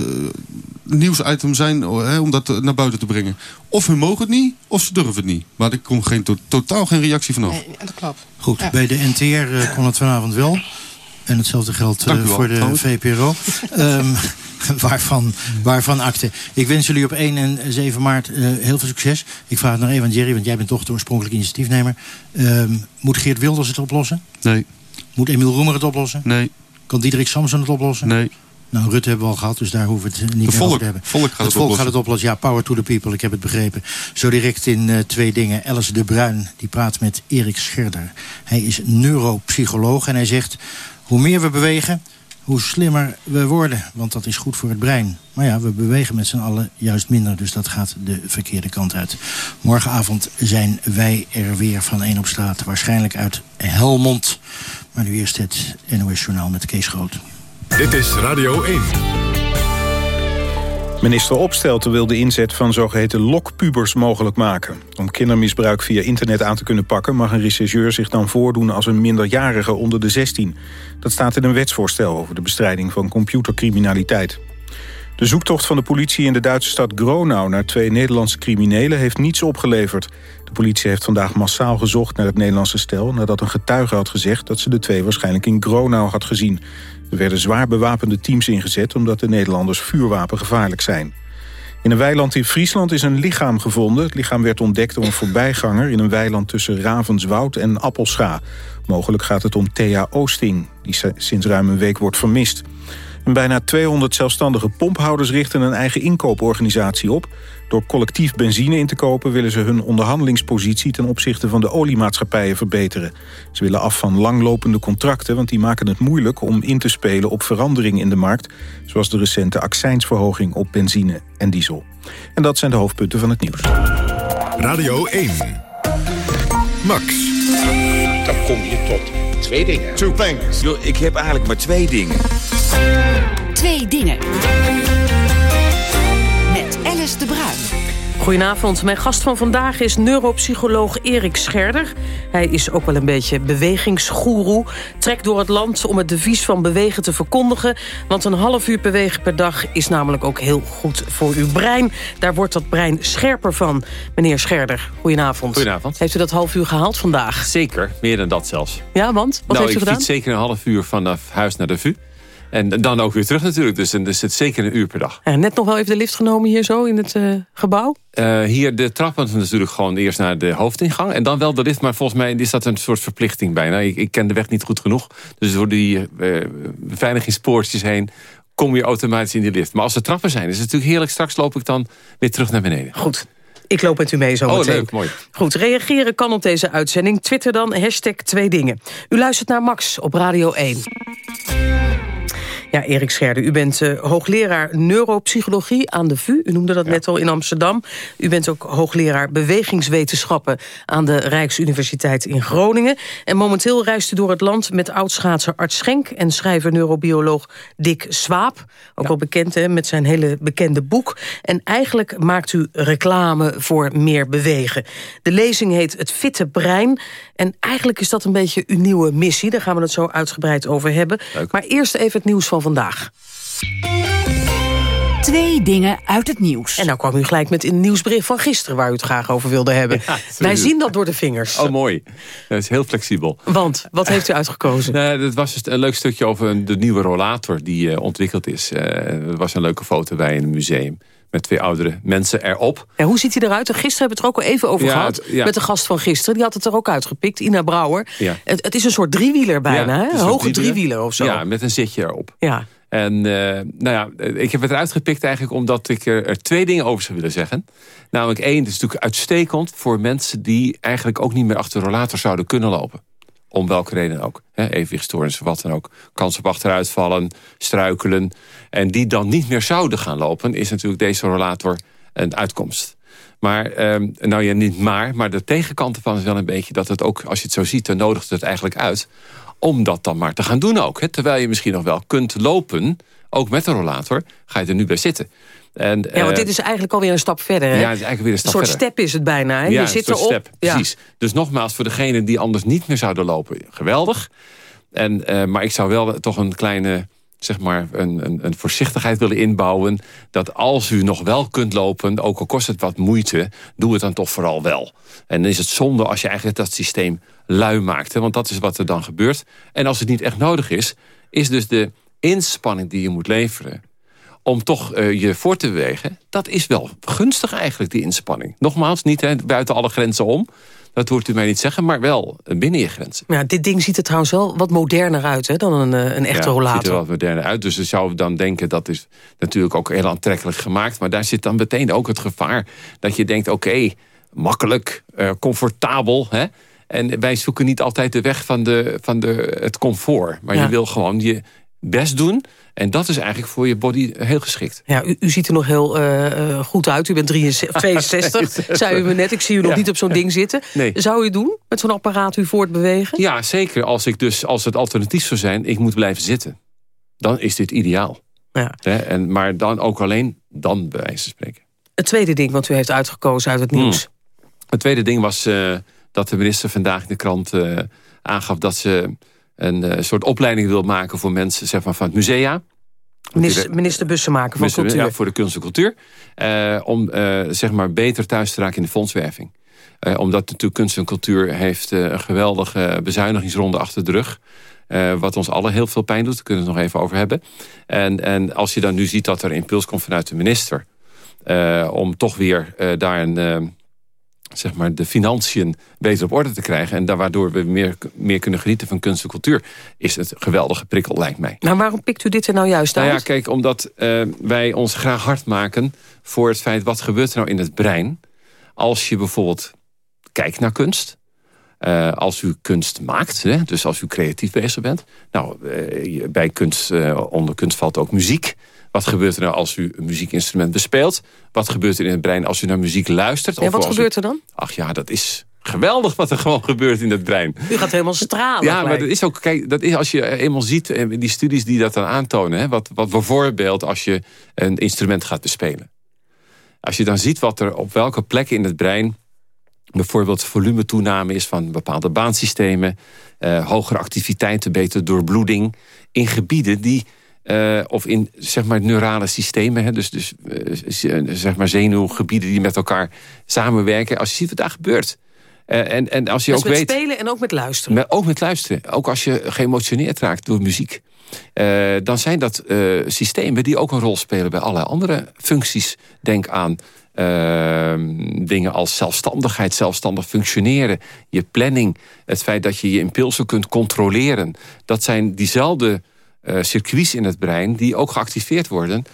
nieuwsitem zijn oh, hè, om dat naar buiten te brengen. Of hun mogen het niet, of ze durven het niet. Maar er komt geen, to- totaal geen reactie vanaf. Nee, dat klopt. Goed, Ja. bij de NTR kon het vanavond wel. En hetzelfde geldt voor de trouwens. VPRO. Ehm, waarvan, waarvan akte. Ik wens jullie op 1 en 7 maart uh, heel veel succes. Ik vraag het nog even aan Jerry, want jij bent toch de oorspronkelijke initiatiefnemer. Uh, moet Geert Wilders het oplossen? Nee. Moet Emiel Roemer het oplossen? Nee. Kan Diederik Samson het oplossen? Nee. Nou, Rutte hebben we al gehad, dus daar hoeven we het niet meer over te hebben. Volk gaat het, het volk gaat het oplossen. Ja, power to the people, ik heb het begrepen. Zo direct in uh, twee dingen. Alice de Bruin, die praat met Erik Scherder. Hij is neuropsycholoog en hij zegt... hoe meer we bewegen, hoe slimmer we worden. Want dat is goed voor het brein. Maar ja, we bewegen met z'n allen juist minder. Dus dat gaat de verkeerde kant uit. Morgenavond zijn wij er weer van één op straat. Waarschijnlijk uit Helmond. Maar nu eerst het NOS Journaal met Kees Groot. Dit is Radio 1. Minister Opstelten wil de inzet van zogeheten lokpubers mogelijk maken. Om kindermisbruik via internet aan te kunnen pakken... mag een rechercheur zich dan voordoen als een minderjarige onder de 16. Dat staat in een wetsvoorstel over de bestrijding van computercriminaliteit. De zoektocht van de politie in de Duitse stad Gronau... naar twee Nederlandse criminelen heeft niets opgeleverd. De politie heeft vandaag massaal gezocht naar het Nederlandse stel... nadat een getuige had gezegd dat ze de twee waarschijnlijk in Gronau had gezien. Er werden zwaar bewapende teams ingezet... omdat de Nederlanders vuurwapengevaarlijk zijn. In een weiland in Friesland is een lichaam gevonden. Het lichaam werd ontdekt door een voorbijganger... in een weiland tussen Ravenswoud en Appelscha. Mogelijk gaat het om Thea Oosting... die sinds ruim een week wordt vermist. En bijna 200 zelfstandige pomphouders richten een eigen inkooporganisatie op. Door collectief benzine in te kopen willen ze hun onderhandelingspositie ten opzichte van de oliemaatschappijen verbeteren. Ze willen af van langlopende contracten, want die maken het moeilijk om in te spelen op veranderingen in de markt, zoals de recente accijnsverhoging op benzine en diesel. En dat zijn de hoofdpunten van het nieuws. Radio 1. Max. Dan kom je tot twee dingen. Two things. Ik heb eigenlijk maar twee dingen. Twee dingen. Met Alice de Bruin. Goedenavond. Mijn gast van vandaag is neuropsycholoog Erik Scherder. Hij is ook wel een beetje bewegingsgoeroe. Trekt door het land om het devies van bewegen te verkondigen. Want een half uur bewegen per dag is namelijk ook heel goed voor uw brein. Daar wordt dat brein scherper van. Meneer Scherder, goedenavond. Goedenavond. Heeft u dat half uur gehaald vandaag? Zeker, meer dan dat zelfs. Ja, want? Wat nou, heeft u gedaan? ik fiets zeker een half uur vanaf huis naar de VU. En dan ook weer terug natuurlijk. Dus dan is het zeker een uur per dag. En net nog wel even de lift genomen hier zo in het uh, gebouw? Uh, hier de trappen natuurlijk gewoon eerst naar de hoofdingang. En dan wel de lift. Maar volgens mij is dat een soort verplichting bijna. Ik, ik ken de weg niet goed genoeg. Dus door die uh, beveiligingspoortjes heen kom je automatisch in die lift. Maar als er trappen zijn, is het natuurlijk heerlijk. Straks loop ik dan weer terug naar beneden. Goed. Ik loop met u mee zo oh, meteen. leuk, mooi. Goed, reageren kan op deze uitzending. Twitter dan, hashtag twee dingen. U luistert naar Max op Radio 1. Ja, Erik Scherder, u bent uh, hoogleraar neuropsychologie aan de VU. U noemde dat net al in Amsterdam. U bent ook hoogleraar bewegingswetenschappen... aan de Rijksuniversiteit in Groningen. En momenteel reist u door het land met oudschaatser Art Schenk... en schrijver neurobioloog Dick Swaap. Ook wel bekend hè, met zijn hele bekende boek. En eigenlijk maakt u reclame voor meer bewegen. De lezing heet Het Fitte Brein. En eigenlijk is dat een beetje uw nieuwe missie. Daar gaan we het zo uitgebreid over hebben. Leuk. Maar eerst even het nieuws van vandaag. Twee dingen uit het nieuws. En nou kwam u gelijk met een nieuwsbrief van gisteren... waar u het graag over wilde hebben. Ja, Wij zien dat door de vingers. Oh, mooi. Dat is heel flexibel. Want, wat heeft u uitgekozen? Nou, dat was dus een leuk stukje over de nieuwe rollator die uh, ontwikkeld is. Uh, er was een leuke foto bij in een museum met twee oudere mensen erop. Ja, hoe ziet hij eruit? Gisteren hebben we het er ook al even over Ja, gehad. het- ja. Met de gast van gisteren. Die had het er ook uitgepikt, Ina Brouwer. Het, het is een soort driewieler bijna, hè? Een hoge driewieler. of zo. Ja, met een zitje erop. Ja. En eh, nou ja, ik heb het eruit gepikt eigenlijk omdat ik er, er twee dingen over zou willen zeggen. Namelijk één, het is natuurlijk uitstekend voor mensen die eigenlijk ook niet meer achter de rollator zouden kunnen lopen. Om welke reden ook. Evenwichtstoornissen, wat dan ook. Kans op achteruitvallen, struikelen. En die dan niet meer zouden gaan lopen, is natuurlijk deze rollator een uitkomst. Maar, ehm, nou ja, niet maar, maar de tegenkant ervan is wel een beetje dat het ook, als je het zo ziet, dan nodigt het eigenlijk uit om dat dan maar te gaan doen ook. Hè. Terwijl je misschien nog wel kunt lopen, ook met een rollator, ga je er nu bij zitten. En, Ja, want eh, dit is eigenlijk alweer een stap verder. Hè? Ja, het is eigenlijk weer een stap soort verder. step is het bijna. Hè? Ja, je zit een soort erop. step, Ja. precies. Dus nogmaals, voor degenen die anders niet meer zouden lopen, geweldig. En, eh, maar ik zou wel toch een kleine zeg maar, een, een, een voorzichtigheid willen inbouwen... dat als u nog wel kunt lopen, ook al kost het wat moeite... doe het dan toch vooral wel. En dan is het zonde als je eigenlijk dat systeem lui maakt. Hè, want dat is wat er dan gebeurt. En als het niet echt nodig is, is dus de inspanning die je moet leveren om toch uh, je voor te bewegen... dat is wel gunstig eigenlijk, die inspanning. Nogmaals, niet hè, buiten alle grenzen om. Dat hoort u mij niet zeggen, maar wel binnen je grenzen. Ja, dit ding ziet er trouwens wel wat moderner uit hè, dan een, een echte ja, rollator. Het ziet er wat moderner uit, dus je zou dan denken... dat is natuurlijk ook heel aantrekkelijk gemaakt... maar daar zit dan meteen ook het gevaar dat je denkt... oké, makkelijk, uh, comfortabel... Hè? En wij zoeken niet altijd de weg van, de, van de, het comfort. Maar Ja. je wil gewoon je best doen. En dat is eigenlijk voor je body heel geschikt. Ja, u, u ziet er nog heel eh, eh, goed uit. U bent 63, 62, zei u me net. Ik zie u nog Ja. niet op zo'n ding zitten. Nee. Zou u doen, met zo'n apparaat u voortbewegen? Ja, zeker. Als, ik dus, als het alternatief zou zijn, ik moet blijven zitten. Dan is dit ideaal. Ja. En, maar dan ook alleen, dan bij wijze van spreken. Het tweede ding wat u heeft uitgekozen uit het nieuws. Het tweede ding was eh, dat de minister vandaag in de krant aangaf... dat ze een eh, soort opleiding wil maken voor mensen zeg maar, van het musea. Minister, minister Bussemaker van Minister- Cultuur. Ja, voor de kunst en cultuur. Eh, om eh, zeg maar beter thuis te raken in de fondswerving. Omdat natuurlijk kunst en cultuur heeft een geweldige bezuinigingsronde achter de rug. Wat ons allen heel veel pijn doet. Daar kunnen we het nog even over hebben. En, en als je dan nu ziet dat er impuls komt vanuit de minister... om toch weer daar een, zeg maar de financiën beter op orde te krijgen... en daar, waardoor we meer, meer kunnen genieten van kunst en cultuur... is het een geweldige prikkel, lijkt mij. Maar waarom pikt u dit er nou juist Nou ja, uit? kijk, omdat eh, wij ons graag hard maken voor het feit... wat gebeurt er nou in het brein als je bijvoorbeeld kijkt naar kunst... eh, als u kunst maakt, hè, dus als u creatief bezig bent. Nou, eh, bij kunst, onder kunst valt ook muziek. Wat gebeurt er nou als u een muziekinstrument bespeelt? Wat gebeurt er in het brein als u naar muziek luistert? Ja, wat als u- gebeurt er dan? Ach ja, dat is geweldig wat er gewoon gebeurt in het brein. U gaat helemaal stralen. Ja, maar dat is ook, kijk, dat is als je eenmaal ziet, eh, die studies die dat dan aantonen, hè, wat, wat bijvoorbeeld als je een instrument gaat bespelen. Als je dan ziet wat er op welke plekken in het brein bijvoorbeeld volumetoename is van bepaalde baansystemen, eh, hogere activiteiten, betere doorbloeding, in gebieden die, eh, of in zeg maar neurale systemen, hè, dus, dus eh, zeg maar zenuwgebieden die met elkaar samenwerken, als je ziet wat daar gebeurt. Eh, en, en als je dus ook met weet. spelen en ook met luisteren. Maar ook met luisteren. Ook als je geëmotioneerd raakt door muziek. dan zijn dat systemen die ook een rol spelen bij allerlei andere functies. Denk aan eh, dingen als zelfstandigheid, zelfstandig functioneren. Je planning, het feit dat je je impulsen kunt controleren. Dat zijn diezelfde eh, circuits in het brein die ook geactiveerd worden...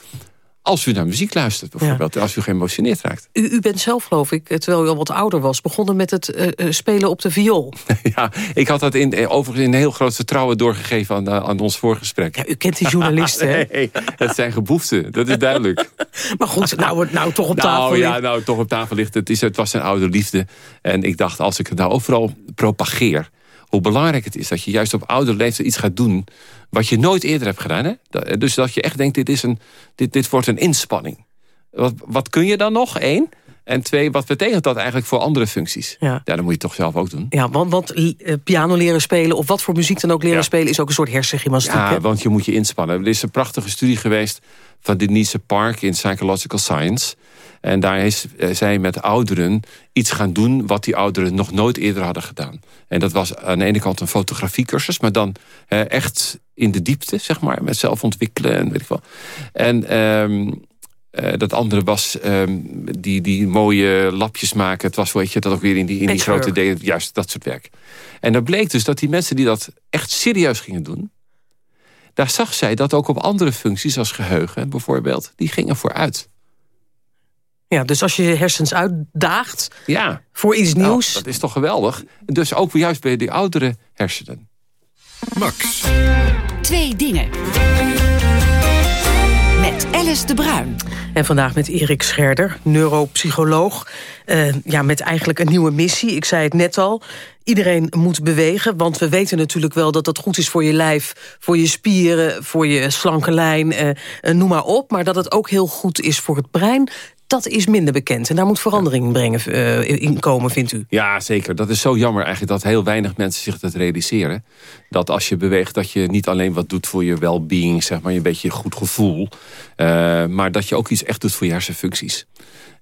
als u naar muziek luistert bijvoorbeeld. Als u geëmotioneerd raakt. U, u bent zelf, geloof ik, eh, terwijl u al wat ouder was... begonnen met het eh, spelen op de viool. Ja, ik had dat in, overigens in heel groot vertrouwen doorgegeven aan, aan ons voorgesprek. Ja, u kent die journalisten, hè? nee, zijn geboeften, dat is duidelijk. Maar goed, nou, nou toch op nou, tafel ja, ligt. nou, toch op tafel ligt. Het, is, het was een oude liefde. En ik dacht, als ik het nou overal propageer... hoe belangrijk het is dat je juist op oude leeftijd iets gaat doen... wat je nooit eerder hebt gedaan. Hè? Dus dat je echt denkt, dit, is een, dit, dit wordt een inspanning. Wat, wat kun je dan nog? Eén. En twee, wat betekent dat eigenlijk voor andere functies? Ja. dat moet je toch zelf ook doen. Ja, want, want eh, piano leren spelen, of wat voor muziek dan ook leren Ja. spelen... is ook een soort hersengymnastiek, hè? Ja, want je moet je inspannen. Er is een prachtige studie geweest van Denise Park in Psychological Science. En daar is eh, zij met ouderen iets gaan doen... wat die ouderen nog nooit eerder hadden gedaan. En dat was aan de ene kant een fotografiecursus... maar dan eh, echt in de diepte, zeg maar. Met zelf ontwikkelen en weet ik wel. En ehm, eh, dat andere was ehm, die, die mooie lapjes maken. Het was, weet je, dat ook weer in die, in die grote delen. Juist, dat soort werk. En dan bleek dus dat die mensen die dat echt serieus gingen doen... daar zag zij dat ook op andere functies als geheugen bijvoorbeeld... die gingen vooruit. Ja, dus als je je hersens uitdaagt Ja. voor iets Nou, nieuws... dat is toch geweldig? Dus ook juist bij die oudere hersenen. Max. Twee dingen. Met Alice de Bruin. En vandaag met Erik Scherder, neuropsycholoog. Eh, ja, met eigenlijk een nieuwe missie. Ik zei het net al. Iedereen moet bewegen, want we weten natuurlijk wel dat dat goed is voor je lijf, voor je spieren, voor je slanke lijn, eh, eh, noem maar op. Maar dat het ook heel goed is voor het brein, dat is minder bekend. En daar moet verandering in, brengen, eh, in komen, vindt u? Ja, zeker. Dat is zo jammer eigenlijk dat heel weinig mensen zich dat realiseren. Dat als je beweegt, dat je niet alleen wat doet voor je well-being, zeg maar, een beetje goed gevoel. eh, maar dat je ook iets echt doet voor je hersenfuncties.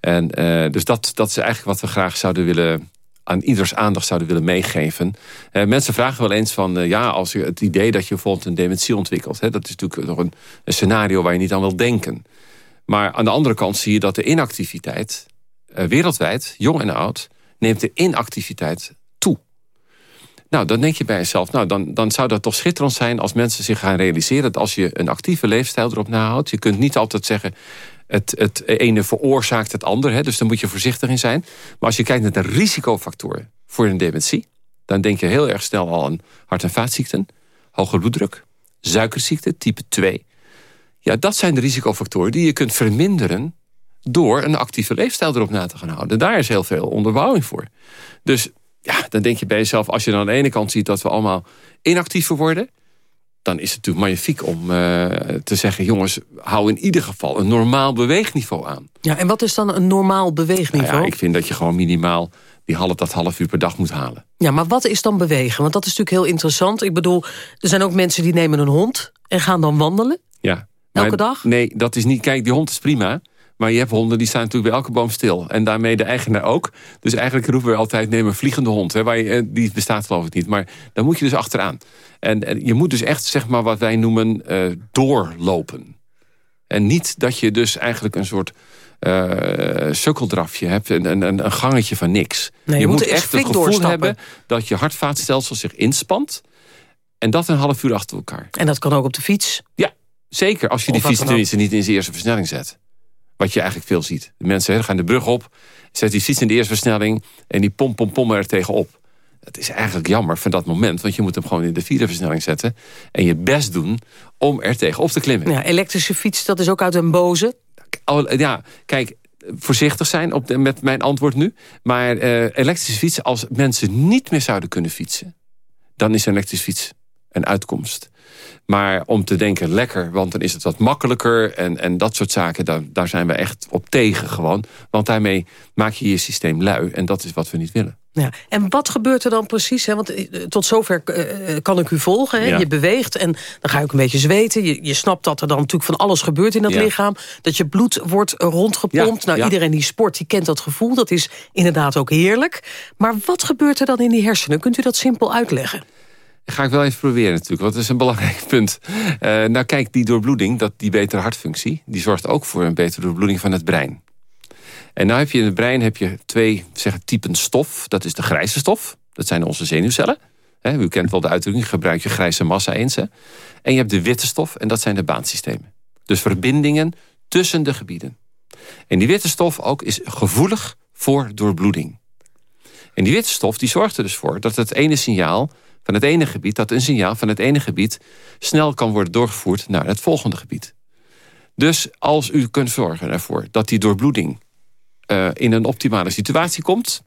En eh, dus dat, dat is eigenlijk wat we graag zouden willen aan ieders aandacht zouden willen meegeven. Eh, mensen vragen wel eens van, ja, als je het idee dat je bijvoorbeeld een dementie ontwikkelt, hè, dat is natuurlijk nog een, een scenario waar je niet aan wil denken. Maar aan de andere kant zie je dat de inactiviteit... Uh, wereldwijd, jong en oud, neemt de inactiviteit toe. Nou, dan denk je bij jezelf... nou, dan, dan zou dat toch schitterend zijn als mensen zich gaan realiseren... dat als je een actieve leefstijl erop nahoudt... je kunt niet altijd zeggen... Het, het ene veroorzaakt het ander, hè, dus daar moet je voorzichtig in zijn. Maar als je kijkt naar de risicofactoren voor een dementie... dan denk je heel erg snel al aan hart- en vaatziekten... hoge bloeddruk, suikerziekte, type 2... Ja, dat zijn de risicofactoren die je kunt verminderen... door een actieve leefstijl erop na te gaan houden. Daar is heel veel onderbouwing voor. Dus ja, dan denk je bij jezelf... als je dan aan de ene kant ziet dat we allemaal inactiever worden... dan is het natuurlijk magnifiek om uh, te zeggen... jongens, hou in ieder geval een normaal beweegniveau aan. Ja, en wat is dan een normaal beweegniveau? Nou ja, ik vind dat je gewoon minimaal die half, dat half uur per dag moet halen. Ja, maar wat is dan bewegen? Want dat is natuurlijk heel interessant. Ik bedoel, er zijn ook mensen die nemen een hond... en gaan dan wandelen. Ja. Elke dag? Nee, dat is niet. Kijk, die hond is prima. Maar je hebt honden die staan natuurlijk bij elke boom stil. En daarmee de eigenaar ook. Dus eigenlijk roepen we altijd, neem een vliegende hond. Hè, waar je, eh, die bestaat geloof ik niet. Maar dan moet je dus achteraan. En, en je moet dus echt, zeg maar, wat wij noemen uh, doorlopen. En niet dat je dus eigenlijk een soort uh, sukkeldrafje hebt. Een, een, een gangetje van niks. Nee, je, je, moet, moet echt het gevoel hebben dat je hartvaatstelsel zich inspant. En dat een half uur achter elkaar. En dat kan ook op de fiets? Ja, zeker. Als je die fiets tenminste niet in zijn eerste versnelling zet. Wat je eigenlijk veel ziet. De mensen gaan de brug op, zet die fiets in de eerste versnelling... en die pom, pom, pom er tegenop. Het is eigenlijk jammer van dat moment, want je moet hem gewoon in de vierde versnelling zetten... en je best doen om er tegenop te klimmen. Ja, elektrische fiets, dat is ook uit een boze. Ja, kijk, voorzichtig zijn op de, met mijn antwoord nu. Maar uh, elektrische fietsen, als mensen niet meer zouden kunnen fietsen... dan is een elektrische fiets een uitkomst. Maar om te denken lekker, want dan is het wat makkelijker... en, en dat soort zaken, daar, daar zijn we echt op tegen gewoon. Want daarmee maak je je systeem lui. En dat is wat we niet willen. Ja. En wat gebeurt er dan precies? Hè? Want eh, tot zover uh, kan ik u volgen. Hè? Ja. Je beweegt en dan ga ik een beetje zweten. Je, je snapt dat er dan natuurlijk van alles gebeurt in dat Ja. lichaam. Dat je bloed wordt rondgepompt. Ja, Nou, iedereen die sport, die kent dat gevoel. Dat is inderdaad ook heerlijk. Maar wat gebeurt er dan in die hersenen? Kunt u dat simpel uitleggen? Ga ik wel even proberen natuurlijk, want dat is een belangrijk punt. Eh, nou kijk, die doorbloeding, dat, die betere hartfunctie... die zorgt ook voor een betere doorbloeding van het brein. En nou heb je in het brein heb je twee zeggen, typen stof. Dat is de grijze stof, dat zijn onze zenuwcellen. Hè, u kent wel de uitdrukking, gebruik je grijze massa eens. Hè. En je hebt de witte stof, en dat zijn de baansystemen. Dus verbindingen tussen de gebieden. En die witte stof ook is gevoelig voor doorbloeding. En die witte stof die zorgt er dus voor dat het ene signaal van het ene gebied... dat een signaal van het ene gebied snel kan worden doorgevoerd naar het volgende gebied. Dus als u kunt zorgen ervoor dat die doorbloeding eh, in een optimale situatie komt...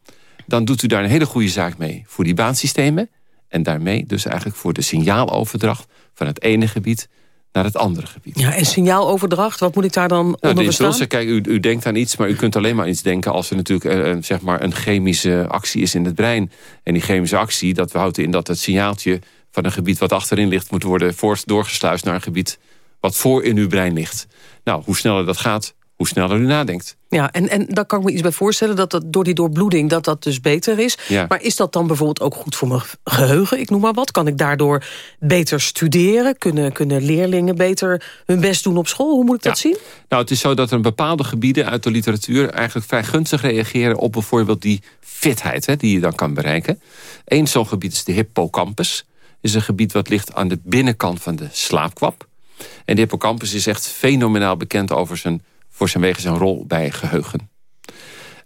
dan doet u daar een hele goede zaak mee voor die baansystemen... en daarmee dus eigenlijk voor de signaaloverdracht van het ene gebied naar het andere gebied. Ja, en signaaloverdracht, wat moet ik daar dan Nou, de onder impulsen, kijk, u, u denkt aan iets, maar u kunt alleen maar iets denken... als er natuurlijk eh, een, zeg maar een chemische actie is in het brein. En die chemische actie, dat houdt in dat het signaaltje... van een gebied wat achterin ligt, moet worden voort doorgesluist... naar een gebied wat voor in uw brein ligt. Nou, hoe sneller dat gaat, hoe sneller u nadenkt. Ja, en, en daar kan ik me iets bij voorstellen... dat dat door die doorbloeding dat dat dus beter is. Ja. Maar is dat dan bijvoorbeeld ook goed voor mijn geheugen? Ik noem maar wat. Kan ik daardoor beter studeren? Kunnen, kunnen leerlingen beter hun best doen op school? Hoe moet ik dat zien? Nou, het is zo dat er bepaalde gebieden uit de literatuur... eigenlijk vrij gunstig reageren op bijvoorbeeld die fitheid... Hè, die je dan kan bereiken. Eén zo'n gebied is de hippocampus. is een gebied wat ligt aan de binnenkant van de slaapkwap. En de hippocampus is echt fenomenaal bekend over zijn, voor zijn wegen zijn rol bij geheugen.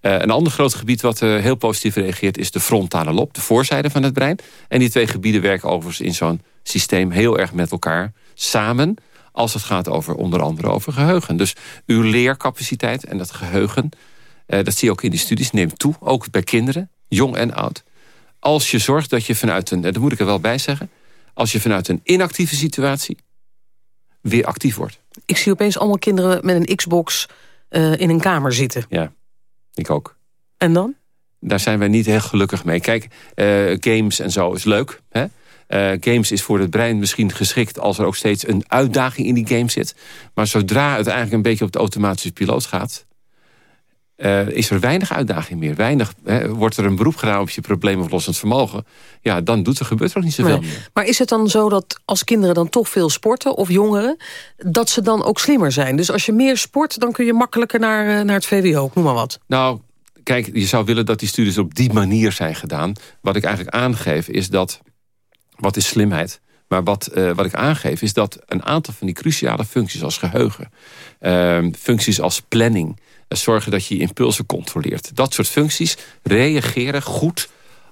Eh, een ander groot gebied wat eh, heel positief reageert... is de frontale lob, de voorzijde van het brein. En die twee gebieden werken overigens in zo'n systeem... heel erg met elkaar samen... als het gaat over onder andere over geheugen. Dus uw leercapaciteit en dat geheugen... eh, dat zie je ook in die studies, neemt toe. Ook bij kinderen, jong en oud. Als je zorgt dat je vanuit een... dat moet ik er wel bij zeggen... als je vanuit een inactieve situatie... weer actief wordt. Ik zie opeens allemaal kinderen met een Xbox eh, in een kamer zitten. Ja, ik ook. En dan? Daar zijn wij niet heel gelukkig mee. Kijk, eh, games en zo is leuk. Hè? Eh, games is voor het brein misschien geschikt... als er ook steeds een uitdaging in die game zit. Maar zodra het eigenlijk een beetje op de automatische piloot gaat... eh, is er weinig uitdaging meer. Weinig, hè, wordt er een beroep gedaan op je probleemoplossend vermogen... ja, dan doet er, gebeurt er ook niet zoveel Nee. meer. Maar is het dan zo dat als kinderen dan toch veel sporten, of jongeren... dat ze dan ook slimmer zijn? Dus als je meer sport, dan kun je makkelijker naar, eh, naar het VWO, noem maar wat. Nou, kijk, je zou willen dat die studies op die manier zijn gedaan. Wat ik eigenlijk aangeef is dat... Wat is slimheid? Maar wat, eh, wat ik aangeef is dat een aantal van die cruciale functies als geheugen... ehm, functies als planning, zorgen dat je je impulsen controleert. Dat soort functies reageren goed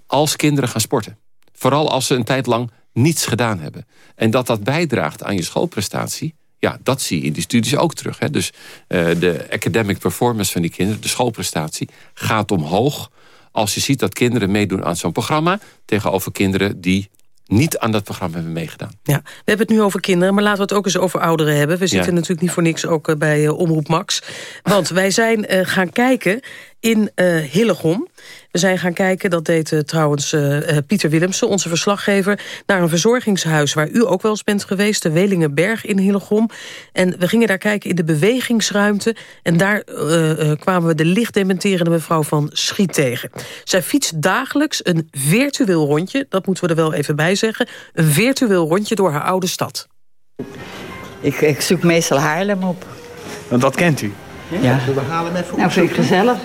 als kinderen gaan sporten. Vooral als ze een tijd lang niets gedaan hebben. En dat dat bijdraagt aan je schoolprestatie... ja, dat zie je in die studies ook terug. Hè. Dus eh, de academic performance van die kinderen... de schoolprestatie, gaat omhoog... als je ziet dat kinderen meedoen aan zo'n programma... tegenover kinderen die niet aan dat programma hebben meegedaan. Ja, we hebben het nu over kinderen, maar laten we het ook eens over ouderen hebben. We zitten Ja. natuurlijk niet voor niks ook eh, bij eh, Omroep Max. Want wij zijn eh, gaan kijken in Hillegom. We zijn gaan kijken, dat deed eh, trouwens eh, eh, Pieter Willemsen, onze verslaggever... naar een verzorgingshuis waar u ook wel eens bent geweest... de Welingenberg in Hillegom. En we gingen daar kijken in de bewegingsruimte... en daar eh, eh, kwamen we de lichtdementerende mevrouw van Schiet tegen. Zij fietst dagelijks een virtueel rondje, dat moeten we er wel even bij zeggen... een virtueel rondje door haar oude stad. Ik, ik zoek meestal Haarlem op. Want dat kent u? Ja. we Haarlem even Nou, vind ik gezellig.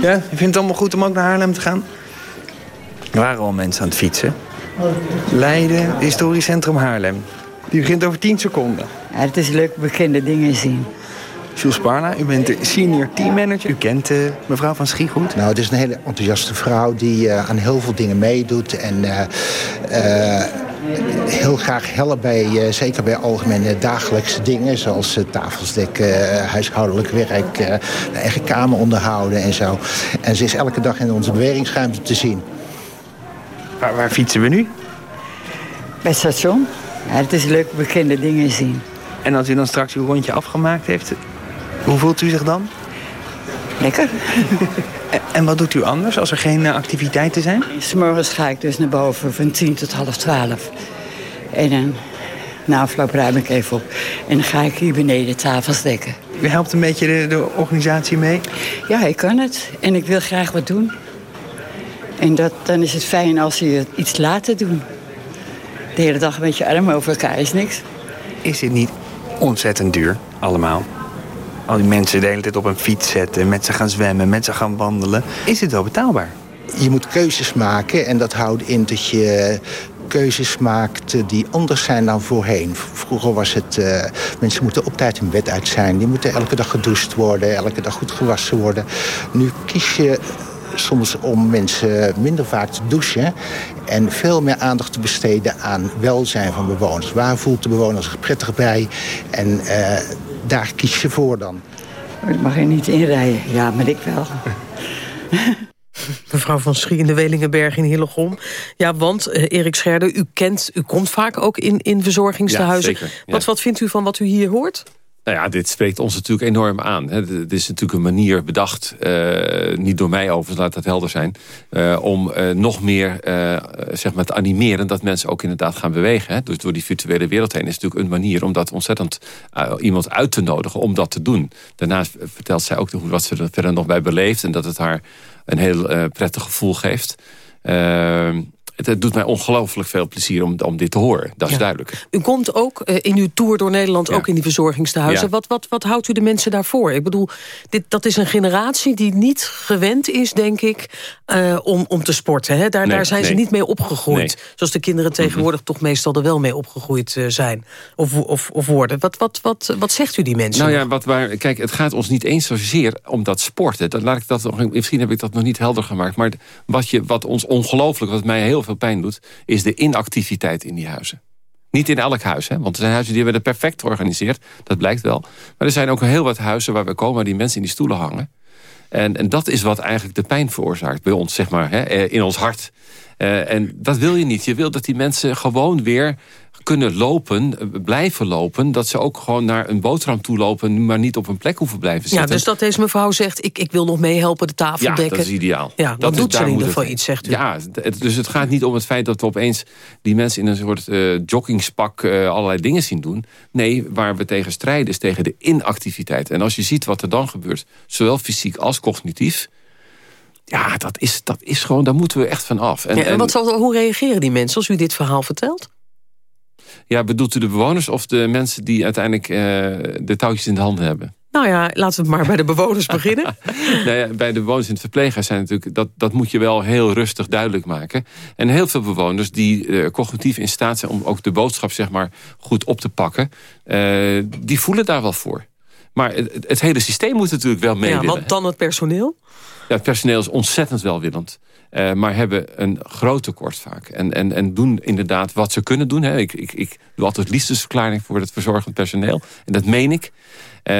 Ja, je vindt het allemaal goed om ook naar Haarlem te gaan? Er waren al mensen aan het fietsen. Leiden, historisch centrum Haarlem. Die begint over 10 seconden. Ja, het is leuk bekende dingen zien. Jules Parla, u bent de senior teammanager. U kent eh, mevrouw van Schie goed? Nou, het is een hele enthousiaste vrouw die eh, aan heel veel dingen meedoet. En eh, eh, heel graag helpt bij, eh, zeker bij algemene dagelijkse dingen. Zoals tafels dekken, huishoudelijk werk, eh, de eigen kamer onderhouden en zo. En ze is elke dag in onze bewegingsruimte te zien. Waar, waar fietsen we nu? Bij het station. Ja, het is leuk bekende dingen zien. En als u dan straks uw rondje afgemaakt heeft, hoe voelt u zich dan? Lekker. En- wat doet u anders als er geen eh, activiteiten zijn? S'morgens ga ik dus naar boven van tien tot half twaalf. En dan na afloop ruim ik even op. En dan ga ik hier beneden tafels dekken. U helpt een beetje de, de organisatie mee? Ja, ik kan het. En ik wil graag wat doen. En dat, dan is het fijn als je iets laten doen. De hele dag met je armen over elkaar is niks. Is dit niet ontzettend duur, allemaal? Al die mensen de hele tijd op een fiets zetten, met ze gaan zwemmen, met ze gaan wandelen. Is dit wel betaalbaar? Je moet keuzes maken en dat houdt in dat je keuzes maakt die anders zijn dan voorheen. Vroeger was het, eh, mensen moeten op tijd hun bed uit zijn. Die moeten elke dag gedoucht worden, elke dag goed gewassen worden. Nu kies je soms om mensen minder vaak te douchen... en veel meer aandacht te besteden aan welzijn van bewoners. Waar voelt de bewoner zich prettig bij? En eh, daar kies je voor dan. Ik mag er niet inrijden. Ja, maar ik wel. Mevrouw van Schie in de Welingenberg in Hillegom. Ja, want eh, Erik Scherder, u kent, u komt vaak ook in, in verzorgingstehuizen. Ja, zeker, ja. Wat, wat vindt u van wat u hier hoort? Nou ja, dit spreekt ons natuurlijk enorm aan. Het is natuurlijk een manier bedacht, eh, niet door mij overigens, laat dat helder zijn... eh, om eh, nog meer zeg maar te animeren dat mensen ook inderdaad gaan bewegen. Hè. Dus door die virtuele wereld heen is het natuurlijk een manier... om dat ontzettend iemand uit te nodigen om dat te doen. Daarnaast vertelt zij ook wat ze er verder nog bij beleeft... en dat het haar een heel prettig gevoel geeft... Eh, het, het doet mij ongelooflijk veel plezier om, om dit te horen. Dat is Ja. duidelijk. U komt ook eh, in uw tour door Nederland ook in die verzorgingstehuizen. Ja. Wat, wat, wat houdt u de mensen daarvoor? Ik bedoel, dit, dat is een generatie die niet gewend is, denk ik, eh, om, om te sporten. Hè? Daar, Nee, daar zijn ze niet mee opgegroeid. Nee. Zoals de kinderen tegenwoordig toch meestal er wel mee opgegroeid eh, zijn. Of, of, of worden. Wat, wat, wat, wat zegt u die mensen? Nou ja, wat waar, kijk, het gaat ons niet eens zozeer om dat sporten. Dat, laat ik dat nog, misschien heb ik dat nog niet helder gemaakt. Maar wat, je, wat ons ongelooflijk, wat mij heel veel pijn doet... is de inactiviteit in die huizen. Niet in elk huis, hè? want er zijn huizen die het perfect georganiseerd. Dat blijkt wel. Maar er zijn ook heel wat huizen waar we komen... die mensen in die stoelen hangen. En, en dat is wat eigenlijk de pijn veroorzaakt bij ons, zeg maar, hè, eh, in ons hart. Eh, en dat wil je niet. Je wil dat die mensen gewoon weer kunnen lopen, eh, blijven lopen... dat ze ook gewoon naar een boterham toe lopen... maar niet op een plek hoeven blijven zitten. Ja, dus dat deze mevrouw zegt, ik, ik wil nog meehelpen de tafel ja, dekken. dat is ideaal. Ja, dat dat doet is, ze in ieder geval iets, zegt u. Ja, het- dus het gaat niet om het feit dat we opeens die mensen in een soort eh, joggingspak eh, allerlei dingen zien doen. Nee, waar we tegen strijden is tegen de inactiviteit. En als je ziet wat er dan gebeurt, zowel fysiek als cognitief. Ja, dat is, dat is gewoon, daar moeten we echt van af. En, ja, en wat zal, hoe reageren die mensen als u dit verhaal vertelt? Ja, bedoelt u de bewoners of de mensen die uiteindelijk eh, de touwtjes in de handen hebben? Nou ja, laten we maar bij de bewoners beginnen. nou ja, bij de bewoners in het verpleeghuis zijn natuurlijk... Dat, dat moet je wel heel rustig duidelijk maken. En heel veel bewoners die eh, cognitief in staat zijn... om ook de boodschap zeg maar, goed op te pakken... eh, die voelen daar wel voor. Maar het, het hele systeem moet natuurlijk wel mee Ja, want dan het personeel? Ja, het personeel is ontzettend welwillend. Uh, maar hebben een groot tekort vaak. En, en, en doen inderdaad wat ze kunnen doen. Hè. Ik, ik, ik doe altijd liefdesverklaring voor het verzorgend personeel. En dat meen ik. Uh,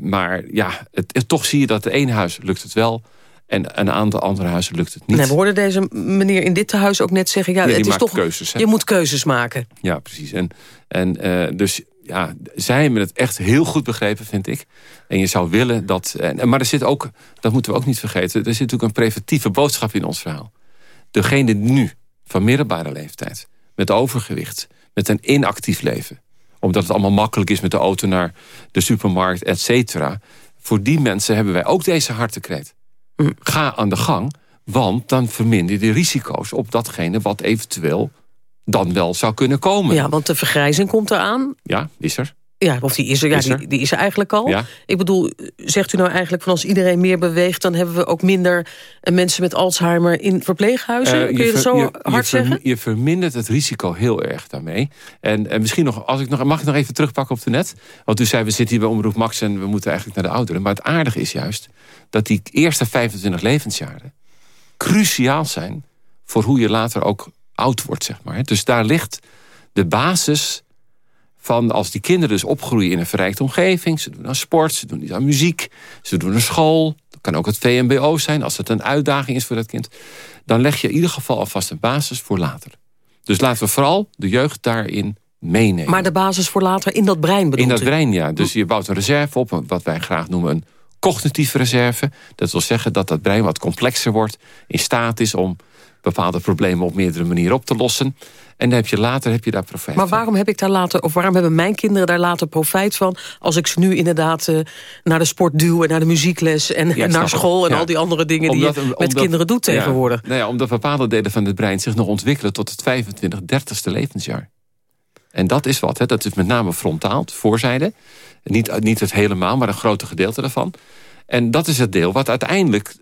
maar ja, het, het, toch zie je dat de ene huis lukt het wel... en een aantal andere huizen lukt het niet. Nee, we hoorden deze meneer in dit huis ook net zeggen... Ja, ja, het is toch, keuzes, je moet keuzes maken. Ja, precies. En, en uh, dus ja, zij hebben het echt heel goed begrepen, vind ik. En je zou willen dat... En, maar er zit ook, dat moeten we ook niet vergeten... er zit natuurlijk een preventieve boodschap in ons verhaal. Degene nu, van middelbare leeftijd... met overgewicht, met een inactief leven... omdat het allemaal makkelijk is met de auto naar de supermarkt, et cetera... voor die mensen hebben wij ook deze hartekreet. Mm. Ga aan de gang, want dan verminder je de risico's... op datgene wat eventueel dan wel zou kunnen komen. Ja, want de vergrijzing komt eraan. Ja, is er. Ja, of die is er, ja, Is er? Die, die is er eigenlijk al. Ja. Ik bedoel, zegt u nou eigenlijk van als iedereen meer beweegt... dan hebben we ook minder eh, mensen met Alzheimer in verpleeghuizen? Uh, Kun je, je dat zo je, hard je zeggen? Je vermindert het risico heel erg daarmee. En, en misschien nog, als ik nog, mag ik nog even terugpakken op de net? Want u zei, we zitten hier bij Omroep Max... en we moeten eigenlijk naar de ouderen. Maar het aardige is juist dat die eerste 25 levensjaren... cruciaal zijn voor hoe je later ook oud wordt, zeg maar. Dus daar ligt de basis van als die kinderen dus opgroeien in een verrijkte omgeving. Ze doen aan sport, ze doen iets aan muziek, ze doen aan school. Dat kan ook het VMBO zijn, als het een uitdaging is voor dat kind. Dan leg je in ieder geval alvast een basis voor later. Dus laten we vooral de jeugd daarin meenemen. Maar de basis voor later in dat brein bedoelt In dat u? brein, ja. Dus je bouwt een reserve op, wat wij graag noemen een cognitieve reserve. Dat wil zeggen dat dat brein wat complexer wordt, in staat is om bepaalde problemen op meerdere manieren op te lossen. En dan heb je later heb je daar profijt Maar waarom heb ik daar later, of waarom hebben mijn kinderen daar later profijt van... als ik ze nu inderdaad uh, naar de sport duw en naar de muziekles... en, ja, en naar school en ja. al die andere dingen omdat, die je met omdat, kinderen doet tegenwoordig? Ja, nou ja, omdat bepaalde delen van het brein zich nog ontwikkelen... tot het 25, 30ste levensjaar. En dat is wat, hè? dat is met name frontaal, de voorzijde. Niet, niet het helemaal, maar een grote gedeelte daarvan. En dat is het deel wat uiteindelijk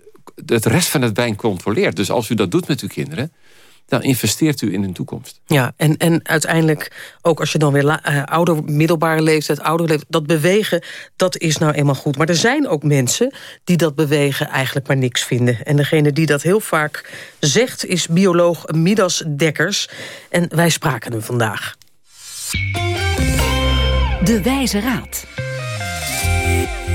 het rest van het brein controleert. Dus als u dat doet met uw kinderen dan investeert u in hun toekomst. Ja, en, en uiteindelijk, ook als je dan weer uh, ouder, middelbare leeftijd, ouder leeftijd, dat bewegen, dat is nou eenmaal goed. Maar er zijn ook mensen die dat bewegen eigenlijk maar niks vinden. En degene die dat heel vaak zegt, is bioloog Midas Dekkers. En wij spraken hem vandaag. De Wijze Raad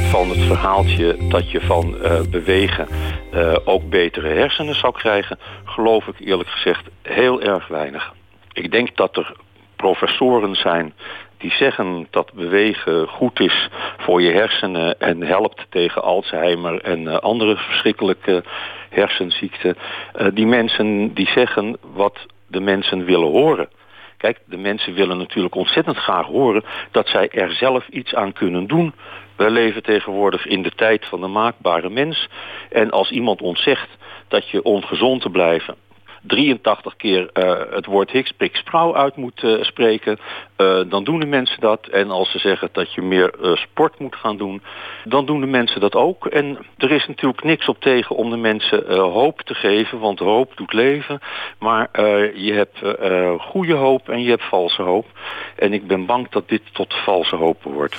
van het verhaaltje dat je van uh, bewegen uh, ook betere hersenen zou krijgen, geloof ik eerlijk gezegd heel erg weinig. Ik denk dat er professoren zijn die zeggen dat bewegen goed is voor je hersenen en helpt tegen Alzheimer en uh, andere verschrikkelijke hersenziekten. die mensen die zeggen wat de mensen willen horen. Kijk, de mensen willen natuurlijk ontzettend graag horen dat zij er zelf iets aan kunnen doen. We leven tegenwoordig in de tijd van de maakbare mens. En als iemand ons zegt dat je om gezond te blijven 83 keer uh, het woord prik, sprouw uit moet uh, spreken, uh, dan doen de mensen dat. En als ze zeggen dat je meer sport moet gaan doen, dan doen de mensen dat ook. En er is natuurlijk niks op tegen om de mensen hoop te geven, want hoop doet leven. Maar je hebt goede hoop en je hebt valse hoop. En ik ben bang dat dit tot valse hoop wordt.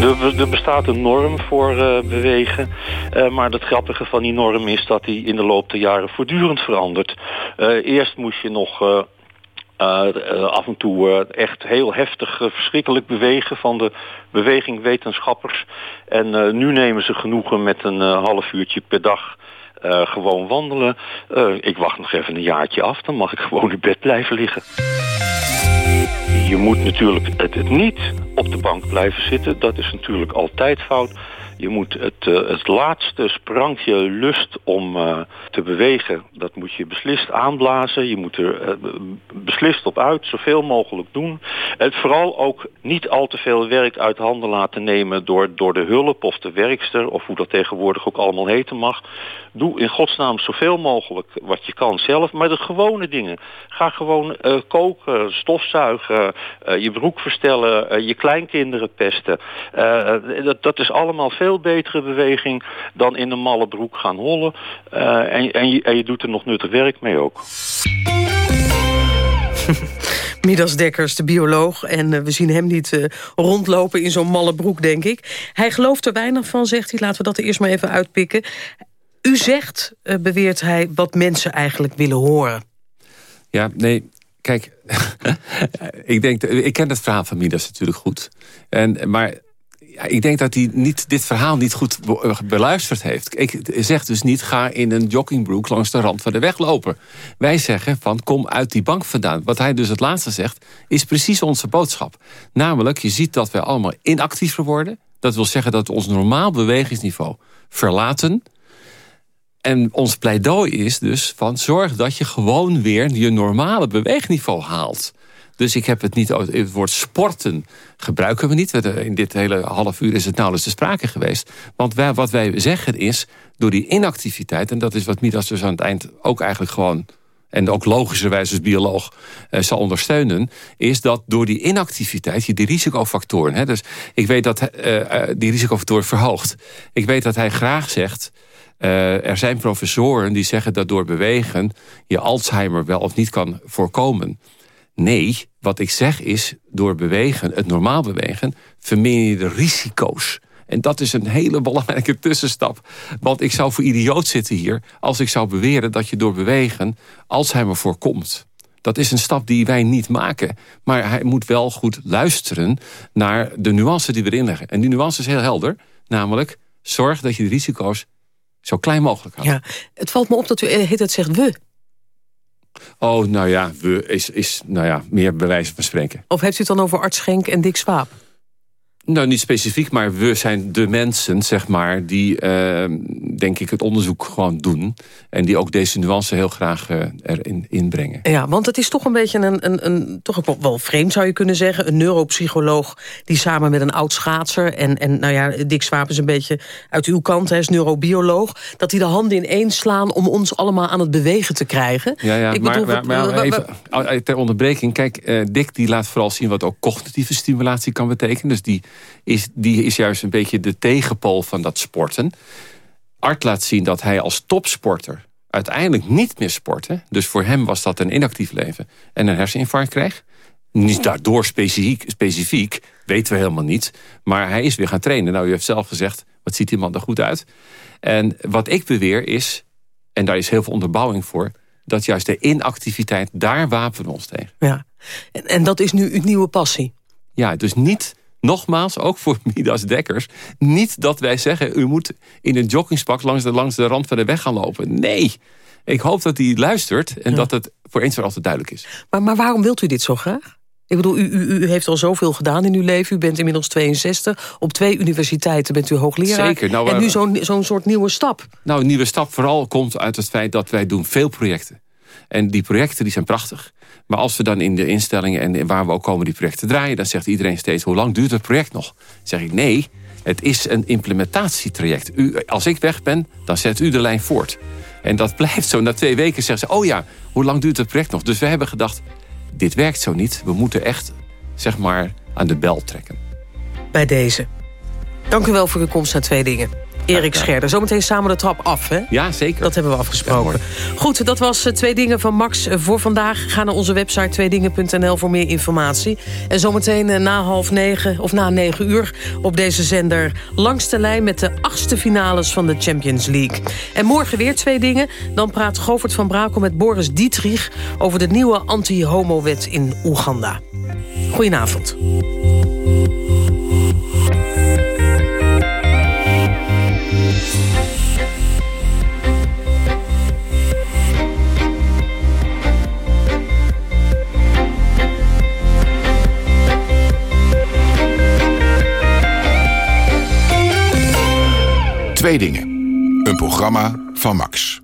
Er, bestaat een norm voor uh, bewegen. Uh, maar het grappige van die norm is dat die in de loop der jaren voortdurend verandert. Uh, eerst moest je nog af en toe echt heel heftig verschrikkelijk bewegen van de bewegingwetenschappers. En nu nemen ze genoegen met een half uurtje per dag. gewoon wandelen. ik wacht nog even een jaartje af, dan mag ik gewoon in bed blijven liggen. Je moet natuurlijk het, niet op de bank blijven zitten. Dat is natuurlijk altijd fout. Je moet het, uh, het laatste sprankje lust om uh, te bewegen, dat moet je beslist aanblazen. Je moet er uh, beslist op uit, zoveel mogelijk doen. En vooral ook niet al te veel werk uit handen laten nemen door, door de hulp of de werkster, of hoe dat tegenwoordig ook allemaal heten mag. Doe in godsnaam zoveel mogelijk wat je kan zelf, maar de gewone dingen. Ga gewoon koken, stofzuigen, je broek verstellen, je kleinkinderen pesten. dat, dat is allemaal veel veel betere beweging dan in een malle broek gaan hollen. Uh, en, en, je, en je doet er nog nuttig werk mee ook. Midas Dekkers, de bioloog. En uh, we zien hem niet uh, rondlopen in zo'n malle broek, denk ik. Hij gelooft er weinig van, zegt hij. Laten we dat er eerst maar even uitpikken. U zegt, uh, beweert hij, wat mensen eigenlijk willen horen. Ja, nee, kijk, ik, denk, ik ken het verhaal van Midas natuurlijk goed. En, maar ik denk dat hij niet, dit verhaal niet goed eh, beluisterd heeft. Ik zeg dus niet, ga in een joggingbroek langs de rand van de weg lopen. Wij zeggen van, kom uit die bank vandaan. Wat hij dus het laatste zegt, is precies onze boodschap. Namelijk, je ziet dat wij allemaal inactiever worden. Dat wil zeggen dat we ons normaal bewegingsniveau verlaten... En ons pleidooi is dus van zorg dat je gewoon weer je normale beweegniveau haalt. Dus ik heb het niet, het woord sporten gebruiken we niet. In dit hele half uur is het nauwelijks te sprake geweest. Want wat wij zeggen is, door die inactiviteit... en dat is wat Midas dus aan het eind ook eigenlijk gewoon en ook logischerwijs als bioloog eh, zal ondersteunen... is dat door die inactiviteit je die risicofactoren... Hè, dus ik weet dat uh, die risicofactoren verhoogt. Ik weet dat hij graag zegt... Uh, er zijn professoren die zeggen dat door bewegen... je Alzheimer wel of niet kan voorkomen. Nee, wat ik zeg is, door bewegen, het normaal bewegen... vermeer je de risico's. En dat is een hele belangrijke tussenstap. Want ik zou voor idioot zitten hier... als ik zou beweren dat je door bewegen Alzheimer voorkomt. Dat is een stap die wij niet maken. Maar hij moet wel goed luisteren naar de nuance die we erin leggen. En die nuance is heel helder. Namelijk, zorg dat je de risico's zo klein mogelijk houdt. Ja, het valt me op dat u het zegt we. Oh, nou ja, we is, is nou ja, meer bewijs van. Of heeft u het dan over Arts Schenk en Dick Swaap? Nou, niet specifiek, maar we zijn de mensen, zeg maar... die, uh, denk ik, het onderzoek gewoon doen. En die ook deze nuance heel graag uh, erin inbrengen. Ja, want het is toch een beetje een, een, een... toch ook wel vreemd, zou je kunnen zeggen. Een neuropsycholoog die samen met een oud schaatser... en, en nou ja, Dick Swaap is een beetje uit uw kant, hij is neurobioloog... dat die de handen in slaan om ons allemaal aan het bewegen te krijgen. Ja, ja, ik maar, bedoel, maar, maar, even ter onderbreking. Kijk, uh, Dick die laat vooral zien wat ook cognitieve stimulatie kan betekenen. Dus die is, die is juist een beetje de tegenpool van dat sporten. Art laat zien dat hij als topsporter uiteindelijk niet meer sportte. Dus voor hem was dat een inactief leven. En een herseninfarct kreeg. Niet daardoor specifiek, specifiek, weten we helemaal niet. Maar hij is weer gaan trainen. Nou, u heeft zelf gezegd, wat ziet die man er goed uit. En wat ik beweer is, en daar is heel veel onderbouwing voor... dat juist de inactiviteit, daar wapenen we ons tegen. Ja, en, en dat is nu uw nieuwe passie? Ja, dus niet nogmaals, ook voor Midas Dekkers... niet dat wij zeggen, u moet in een joggingspak langs de, langs de rand van de weg gaan lopen. Nee, ik hoop dat hij luistert en dat het voor eens voor altijd duidelijk is. Maar, maar waarom wilt u dit zo graag? Ik bedoel, u, u, u, heeft al zoveel gedaan in uw leven. U bent inmiddels 62. Op twee universiteiten bent u hoogleraar. Zeker. Nou, en nu zo'n zo'n soort nieuwe stap. Nou, een nieuwe stap vooral komt uit het feit dat wij doen veel projecten. En die projecten die zijn prachtig. Maar als we dan in de instellingen en waar we ook komen die projecten draaien... dan zegt iedereen steeds, hoe lang duurt het project nog? Dan zeg ik, nee, het is een implementatietraject. U, als ik weg ben, dan zet u de lijn voort. En dat blijft zo. Na twee weken zeggen ze, oh ja, hoe lang duurt het project nog? Dus we hebben gedacht, dit werkt zo niet. We moeten echt, zeg maar, aan de bel trekken. Bij deze. Dank u wel voor uw komst naar Twee Dingen. Erik Scherder. Zometeen samen de trap af, hè? Ja, zeker. Dat hebben we afgesproken. Goed, dat was uh, Twee Dingen van Max uh, voor vandaag. Ga naar onze website tweedingen.nl voor meer informatie. En zometeen uh, na half negen, of na negen uur... op deze zender langs de lijn met de achtste finales van de Champions League. En morgen weer Twee Dingen. Dan praat Govert van Brakel met Boris Dietrich... over de nieuwe anti-homo-wet in Oeganda. Goedenavond. Twee dingen. Een programma van Max.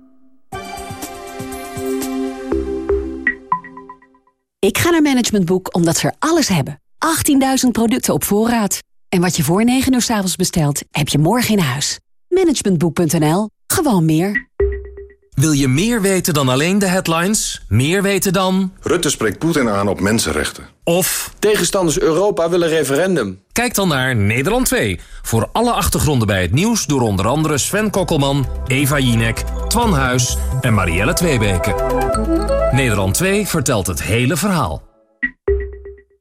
Ik ga naar Management Boek omdat ze er alles hebben. 18.000 producten op voorraad. En wat je voor 9 uur s avonds bestelt, heb je morgen in huis. Managementboek.nl. Gewoon meer. Wil je meer weten dan alleen de headlines? Meer weten dan... Rutte spreekt Poetin aan op mensenrechten. Of... Tegenstanders Europa willen referendum. Kijk dan naar Nederland 2. Voor alle achtergronden bij het nieuws door onder andere Sven Kokkelman, Eva Jinek, Twan Huis en Marielle Tweebeke. Nederland 2 vertelt het hele verhaal.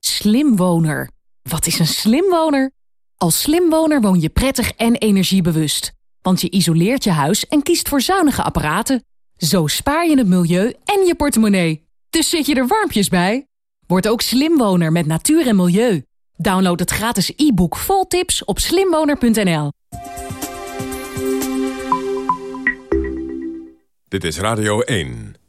Slimwoner. Wat is een slimwoner? Als slimwoner woon je prettig en energiebewust. Want je isoleert je huis en kiest voor zuinige apparaten. Zo spaar je het milieu en je portemonnee. Dus zit je er warmpjes bij? Word ook slimwoner met natuur en milieu. Download het gratis e-book vol tips op slimwoner.nl. Dit is Radio 1.